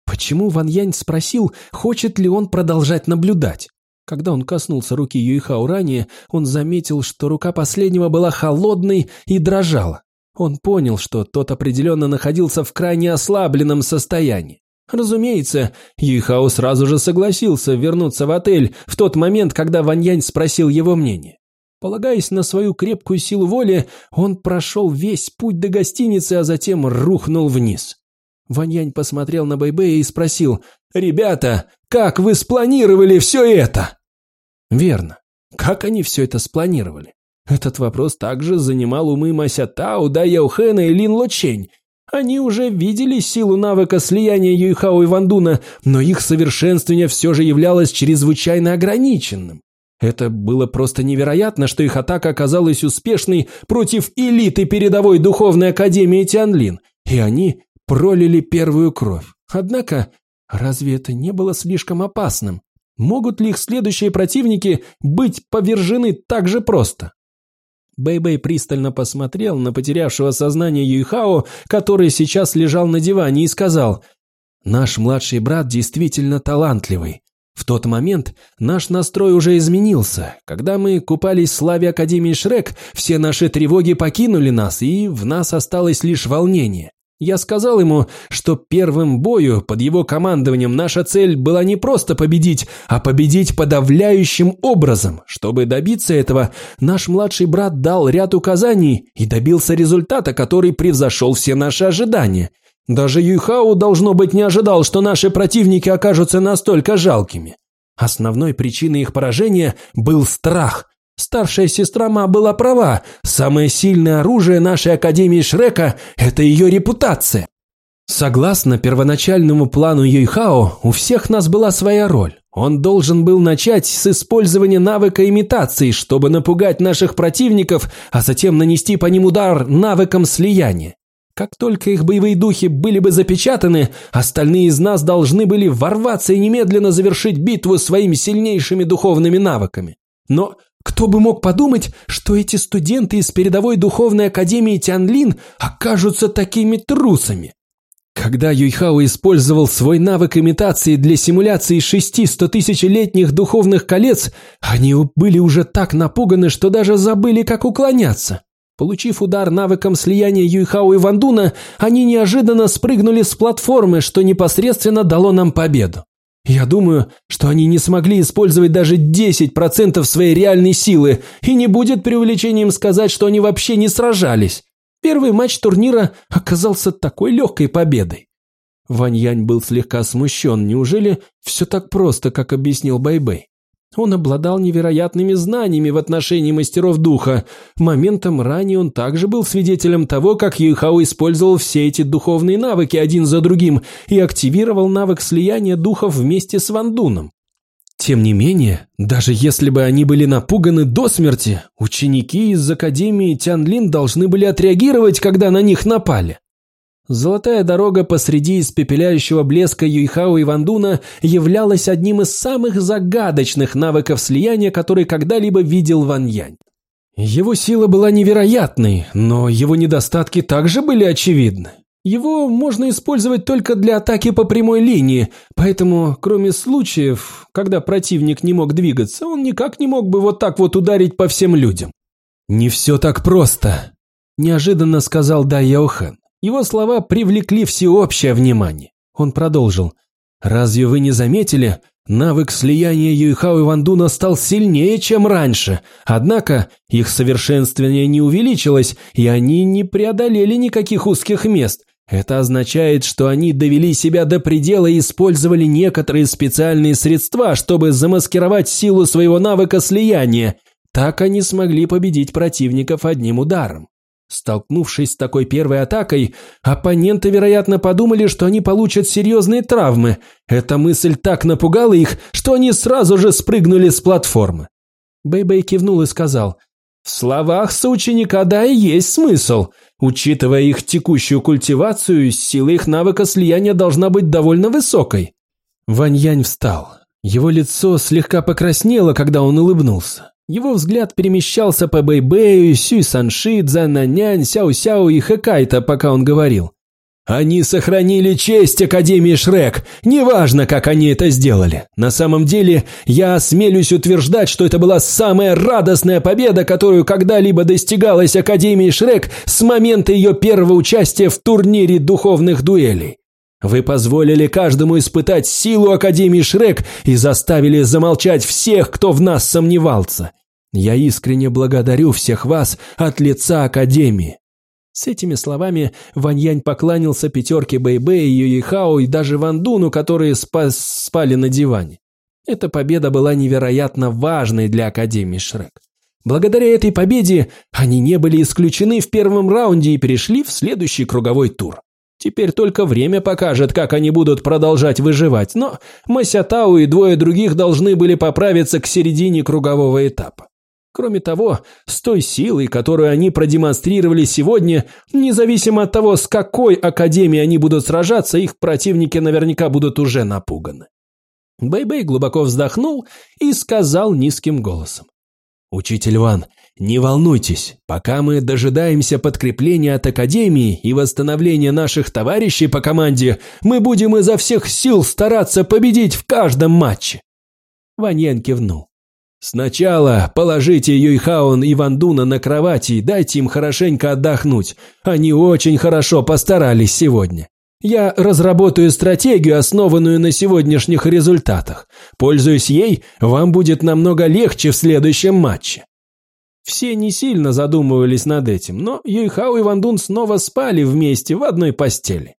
B: Почему Ван Янь спросил, хочет ли он продолжать наблюдать? Когда он коснулся руки Юйхао ранее, он заметил, что рука последнего была холодной и дрожала. Он понял, что тот определенно находился в крайне ослабленном состоянии. Разумеется, Юйхао сразу же согласился вернуться в отель в тот момент, когда Ваньянь спросил его мнение. Полагаясь на свою крепкую силу воли, он прошел весь путь до гостиницы, а затем рухнул вниз. Ваньянь посмотрел на Бэйбэя и спросил, «Ребята, как вы спланировали все это?» Верно. Как они все это спланировали? Этот вопрос также занимал умы Мася Тао, Да Яухена и Лин Лочень. Они уже видели силу навыка слияния Юйхао и Вандуна, но их совершенствование все же являлось чрезвычайно ограниченным. Это было просто невероятно, что их атака оказалась успешной против элиты передовой духовной академии Тянлин, и они пролили первую кровь. Однако, разве это не было слишком опасным? Могут ли их следующие противники быть повержены так же просто? Бэйбэй -бэй пристально посмотрел на потерявшего сознание Юйхао, который сейчас лежал на диване, и сказал, «Наш младший брат действительно талантливый. В тот момент наш настрой уже изменился. Когда мы купались в славе Академии Шрек, все наши тревоги покинули нас, и в нас осталось лишь волнение. Я сказал ему, что первым бою под его командованием наша цель была не просто победить, а победить подавляющим образом. Чтобы добиться этого, наш младший брат дал ряд указаний и добился результата, который превзошел все наши ожидания. Даже Юйхау, должно быть, не ожидал, что наши противники окажутся настолько жалкими. Основной причиной их поражения был страх – Старшая сестра Ма была права. Самое сильное оружие нашей Академии Шрека – это ее репутация. Согласно первоначальному плану Юйхао, у всех нас была своя роль. Он должен был начать с использования навыка имитации, чтобы напугать наших противников, а затем нанести по ним удар навыком слияния. Как только их боевые духи были бы запечатаны, остальные из нас должны были ворваться и немедленно завершить битву своими сильнейшими духовными навыками. Но кто бы мог подумать, что эти студенты из передовой духовной академии Тянлин окажутся такими трусами? Когда Юйхао использовал свой навык имитации для симуляции шести стотысячелетних духовных колец, они были уже так напуганы, что даже забыли, как уклоняться. Получив удар навыком слияния Юйхао и Вандуна, они неожиданно спрыгнули с платформы, что непосредственно дало нам победу. Я думаю, что они не смогли использовать даже 10% своей реальной силы, и не будет преувеличением сказать, что они вообще не сражались. Первый матч турнира оказался такой легкой победой. Ваньянь был слегка смущен. Неужели все так просто, как объяснил Бэйбэй? Он обладал невероятными знаниями в отношении мастеров духа. Моментом ранее он также был свидетелем того, как Юйхао использовал все эти духовные навыки один за другим и активировал навык слияния духов вместе с Вандуном. Тем не менее, даже если бы они были напуганы до смерти, ученики из Академии Тянлин должны были отреагировать, когда на них напали. Золотая дорога посреди испепеляющего блеска Юйхао и Вандуна являлась одним из самых загадочных навыков слияния, который когда-либо видел Ван Янь. Его сила была невероятной, но его недостатки также были очевидны. Его можно использовать только для атаки по прямой линии, поэтому, кроме случаев, когда противник не мог двигаться, он никак не мог бы вот так вот ударить по всем людям. «Не все так просто», – неожиданно сказал Дай Яохэн. Его слова привлекли всеобщее внимание. Он продолжил. «Разве вы не заметили? Навык слияния Юйхао и Вандуна стал сильнее, чем раньше. Однако их совершенствование не увеличилось, и они не преодолели никаких узких мест. Это означает, что они довели себя до предела и использовали некоторые специальные средства, чтобы замаскировать силу своего навыка слияния. Так они смогли победить противников одним ударом. Столкнувшись с такой первой атакой, оппоненты, вероятно, подумали, что они получат серьезные травмы. Эта мысль так напугала их, что они сразу же спрыгнули с платформы. Бэйбэй -бэй кивнул и сказал, «В словах соученика да и есть смысл. Учитывая их текущую культивацию, сила их навыка слияния должна быть довольно высокой». Ваньянь встал. Его лицо слегка покраснело, когда он улыбнулся. Его взгляд перемещался по Бэйбэю, Сюй Санши, Цзананянь, Сяо-Сяо и Хэкайта, пока он говорил. Они сохранили честь Академии Шрек, неважно, как они это сделали. На самом деле, я осмелюсь утверждать, что это была самая радостная победа, которую когда-либо достигалась Академии Шрек с момента ее первого участия в турнире духовных дуэлей. Вы позволили каждому испытать силу Академии Шрек и заставили замолчать всех, кто в нас сомневался. Я искренне благодарю всех вас от лица Академии». С этими словами Ваньянь поклонился пятерке Бэйбэ, Юихао и даже Вандуну, которые спас, спали на диване. Эта победа была невероятно важной для Академии Шрек. Благодаря этой победе они не были исключены в первом раунде и перешли в следующий круговой тур. Теперь только время покажет, как они будут продолжать выживать, но Масятау и двое других должны были поправиться к середине кругового этапа. Кроме того, с той силой, которую они продемонстрировали сегодня, независимо от того, с какой академией они будут сражаться, их противники наверняка будут уже напуганы. Бэйбэй -бэй глубоко вздохнул и сказал низким голосом. «Учитель Ван, не волнуйтесь, пока мы дожидаемся подкрепления от Академии и восстановления наших товарищей по команде, мы будем изо всех сил стараться победить в каждом матче». Ваньян кивнул. «Сначала положите Юйхаун и Вандуна на кровати и дайте им хорошенько отдохнуть. Они очень хорошо постарались сегодня. Я разработаю стратегию, основанную на сегодняшних результатах. Пользуясь ей, вам будет намного легче в следующем матче». Все не сильно задумывались над этим, но Юйхао и Вандун снова спали вместе в одной постели.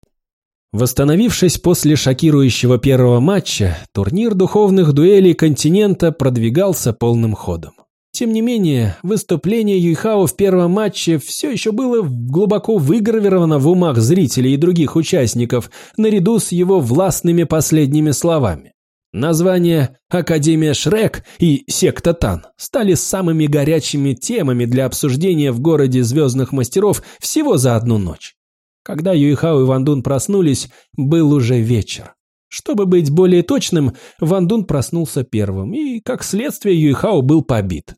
B: Восстановившись после шокирующего первого матча, турнир духовных дуэлей континента продвигался полным ходом. Тем не менее, выступление Юйхао в первом матче все еще было глубоко выгравировано в умах зрителей и других участников, наряду с его властными последними словами. Названия «Академия Шрек» и «Секта Тан» стали самыми горячими темами для обсуждения в городе звездных мастеров всего за одну ночь. Когда Юйхао и Вандун проснулись, был уже вечер. Чтобы быть более точным, Вандун проснулся первым, и, как следствие, Юйхао был побит.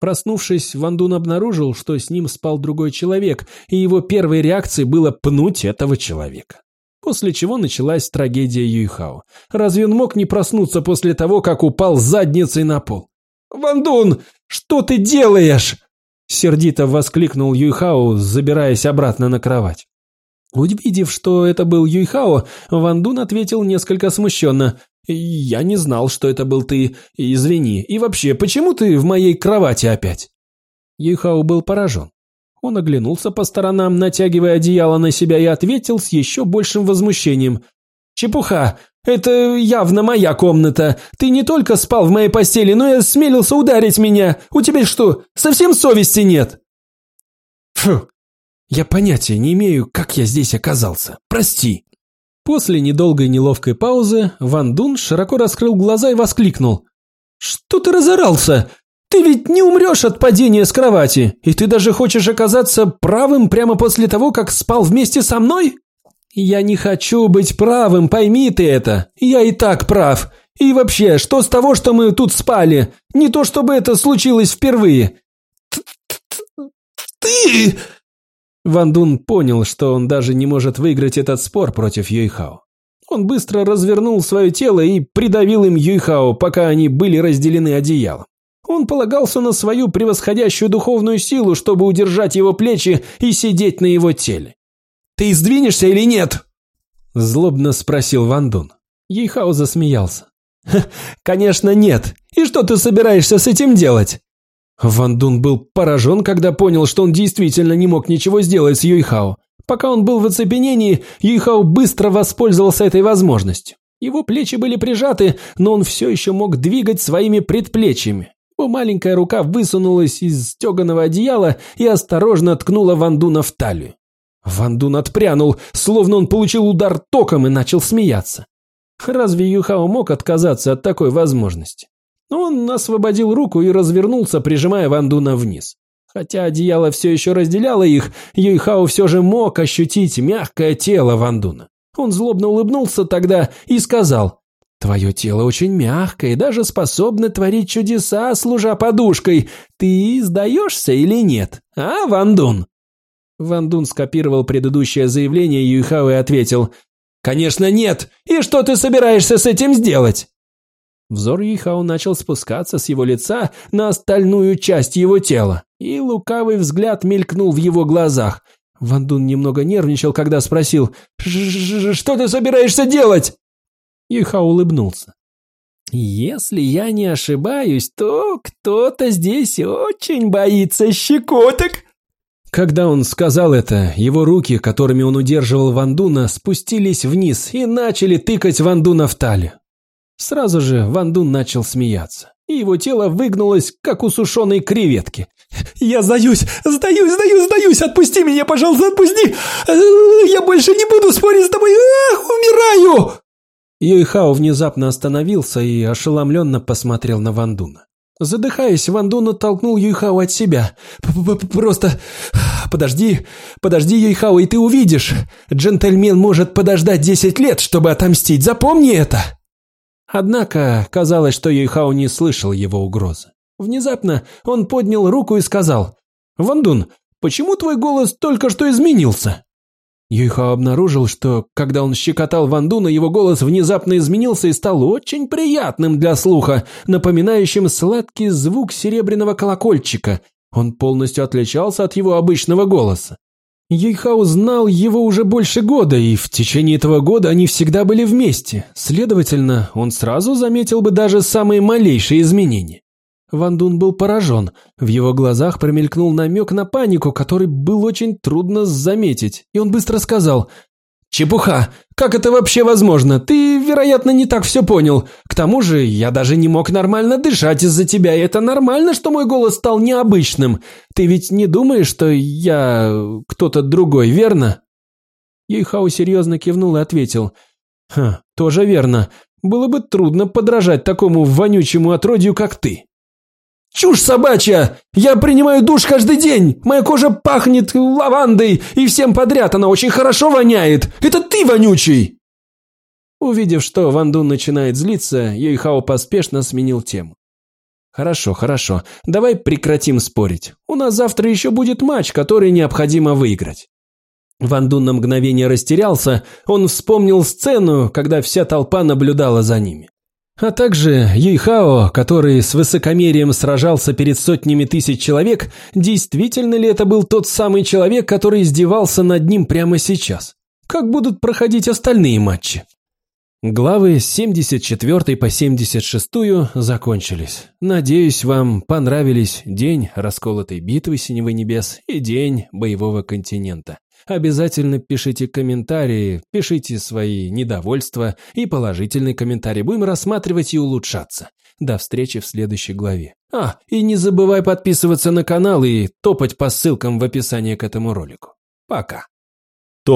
B: Проснувшись, Вандун обнаружил, что с ним спал другой человек, и его первой реакцией было пнуть этого человека. После чего началась трагедия Юйхао. Разве он мог не проснуться после того, как упал задницей на пол? «Вандун, что ты делаешь?» Сердито воскликнул Юйхао, забираясь обратно на кровать. Увидев, что это был Юйхао, Ван Дун ответил несколько смущенно. «Я не знал, что это был ты. Извини. И вообще, почему ты в моей кровати опять?» Юйхао был поражен. Он оглянулся по сторонам, натягивая одеяло на себя, и ответил с еще большим возмущением. «Чепуха! Это явно моя комната. Ты не только спал в моей постели, но и осмелился ударить меня. У тебя что, совсем совести нет?» «Фу! Я понятия не имею, как я здесь оказался. Прости!» После недолгой неловкой паузы Ван Дун широко раскрыл глаза и воскликнул. «Что ты разорался? Ты ведь не умрешь от падения с кровати, и ты даже хочешь оказаться правым прямо после того, как спал вместе со мной? Я не хочу быть правым, пойми ты это. Я и так прав. И вообще, что с того, что мы тут спали? Не то чтобы это случилось впервые. Ты... Ван Дун понял, что он даже не может выиграть этот спор против Юйхао. Он быстро развернул свое тело и придавил им Юйхао, пока они были разделены одеялом. Он полагался на свою превосходящую духовную силу, чтобы удержать его плечи и сидеть на его теле. «Ты сдвинешься или нет?» Злобно спросил Ван Дун. Ейхао засмеялся. «Конечно нет. И что ты собираешься с этим делать?» Ван Дун был поражен, когда понял, что он действительно не мог ничего сделать с Юйхао. Пока он был в оцепенении, Юйхао быстро воспользовался этой возможностью. Его плечи были прижаты, но он все еще мог двигать своими предплечьями. Его маленькая рука высунулась из стеганого одеяла и осторожно ткнула Вандуна в талию. Вандун отпрянул, словно он получил удар током и начал смеяться. Разве Юхао мог отказаться от такой возможности? Он освободил руку и развернулся, прижимая Вандуна вниз. Хотя одеяло все еще разделяло их, Юйхао все же мог ощутить мягкое тело Вандуна. Он злобно улыбнулся тогда и сказал Твое тело очень мягкое и даже способно творить чудеса, служа подушкой. Ты сдаешься или нет, а, Вандун?» Вандун скопировал предыдущее заявление Юйхао и ответил. «Конечно нет! И что ты собираешься с этим сделать?» Взор Юйхао начал спускаться с его лица на остальную часть его тела, и лукавый взгляд мелькнул в его глазах. Вандун немного нервничал, когда спросил «Что ты собираешься делать?» Юха улыбнулся. «Если я не ошибаюсь, то кто-то здесь очень боится щекоток». Когда он сказал это, его руки, которыми он удерживал Вандуна, спустились вниз и начали тыкать Вандуна в талию. Сразу же Вандун начал смеяться, и его тело выгнулось, как у сушеной креветки. «Я сдаюсь, сдаюсь, сдаюсь, сдаюсь! Отпусти меня, пожалуйста, отпусти! Я больше не буду спорить с тобой! Ах, умираю!» Юйхао внезапно остановился и ошеломленно посмотрел на Вандуна. Задыхаясь, Вандун оттолкнул Юйхао от себя. «Просто... Подожди, подожди, Юйхао, и ты увидишь. Джентльмен может подождать десять лет, чтобы отомстить, запомни это!» Однако казалось, что Юйхао не слышал его угрозы. Внезапно он поднял руку и сказал, «Вандун, почему твой голос только что изменился?» Юйхао обнаружил, что, когда он щекотал Вандуна, его голос внезапно изменился и стал очень приятным для слуха, напоминающим сладкий звук серебряного колокольчика. Он полностью отличался от его обычного голоса. Юйхао знал его уже больше года, и в течение этого года они всегда были вместе. Следовательно, он сразу заметил бы даже самые малейшие изменения. Ван Дун был поражен. В его глазах промелькнул намек на панику, который был очень трудно заметить. И он быстро сказал «Чепуха! Как это вообще возможно? Ты, вероятно, не так все понял. К тому же я даже не мог нормально дышать из-за тебя, и это нормально, что мой голос стал необычным. Ты ведь не думаешь, что я кто-то другой, верно?» Юйхао серьезно кивнул и ответил «Хм, тоже верно. Было бы трудно подражать такому вонючему отродью, как ты». «Чушь собачья! Я принимаю душ каждый день! Моя кожа пахнет лавандой, и всем подряд она очень хорошо воняет! Это ты вонючий!» Увидев, что Ван Дун начинает злиться, Юйхао поспешно сменил тему. «Хорошо, хорошо, давай прекратим спорить. У нас завтра еще будет матч, который необходимо выиграть». Ван Дун на мгновение растерялся, он вспомнил сцену, когда вся толпа наблюдала за ними.
A: А также Юйхао, который с высокомерием сражался перед сотнями тысяч человек, действительно ли это был тот самый человек, который издевался над ним прямо сейчас? Как будут проходить остальные матчи? Главы с 74 по 76 закончились. Надеюсь, вам понравились День расколотой битвы Синего Небес и День боевого континента. Обязательно пишите комментарии, пишите свои недовольства и положительные комментарии. Будем рассматривать и улучшаться. До встречи в следующей главе. А, и не забывай подписываться на канал и топать по ссылкам в описании к этому ролику. Пока.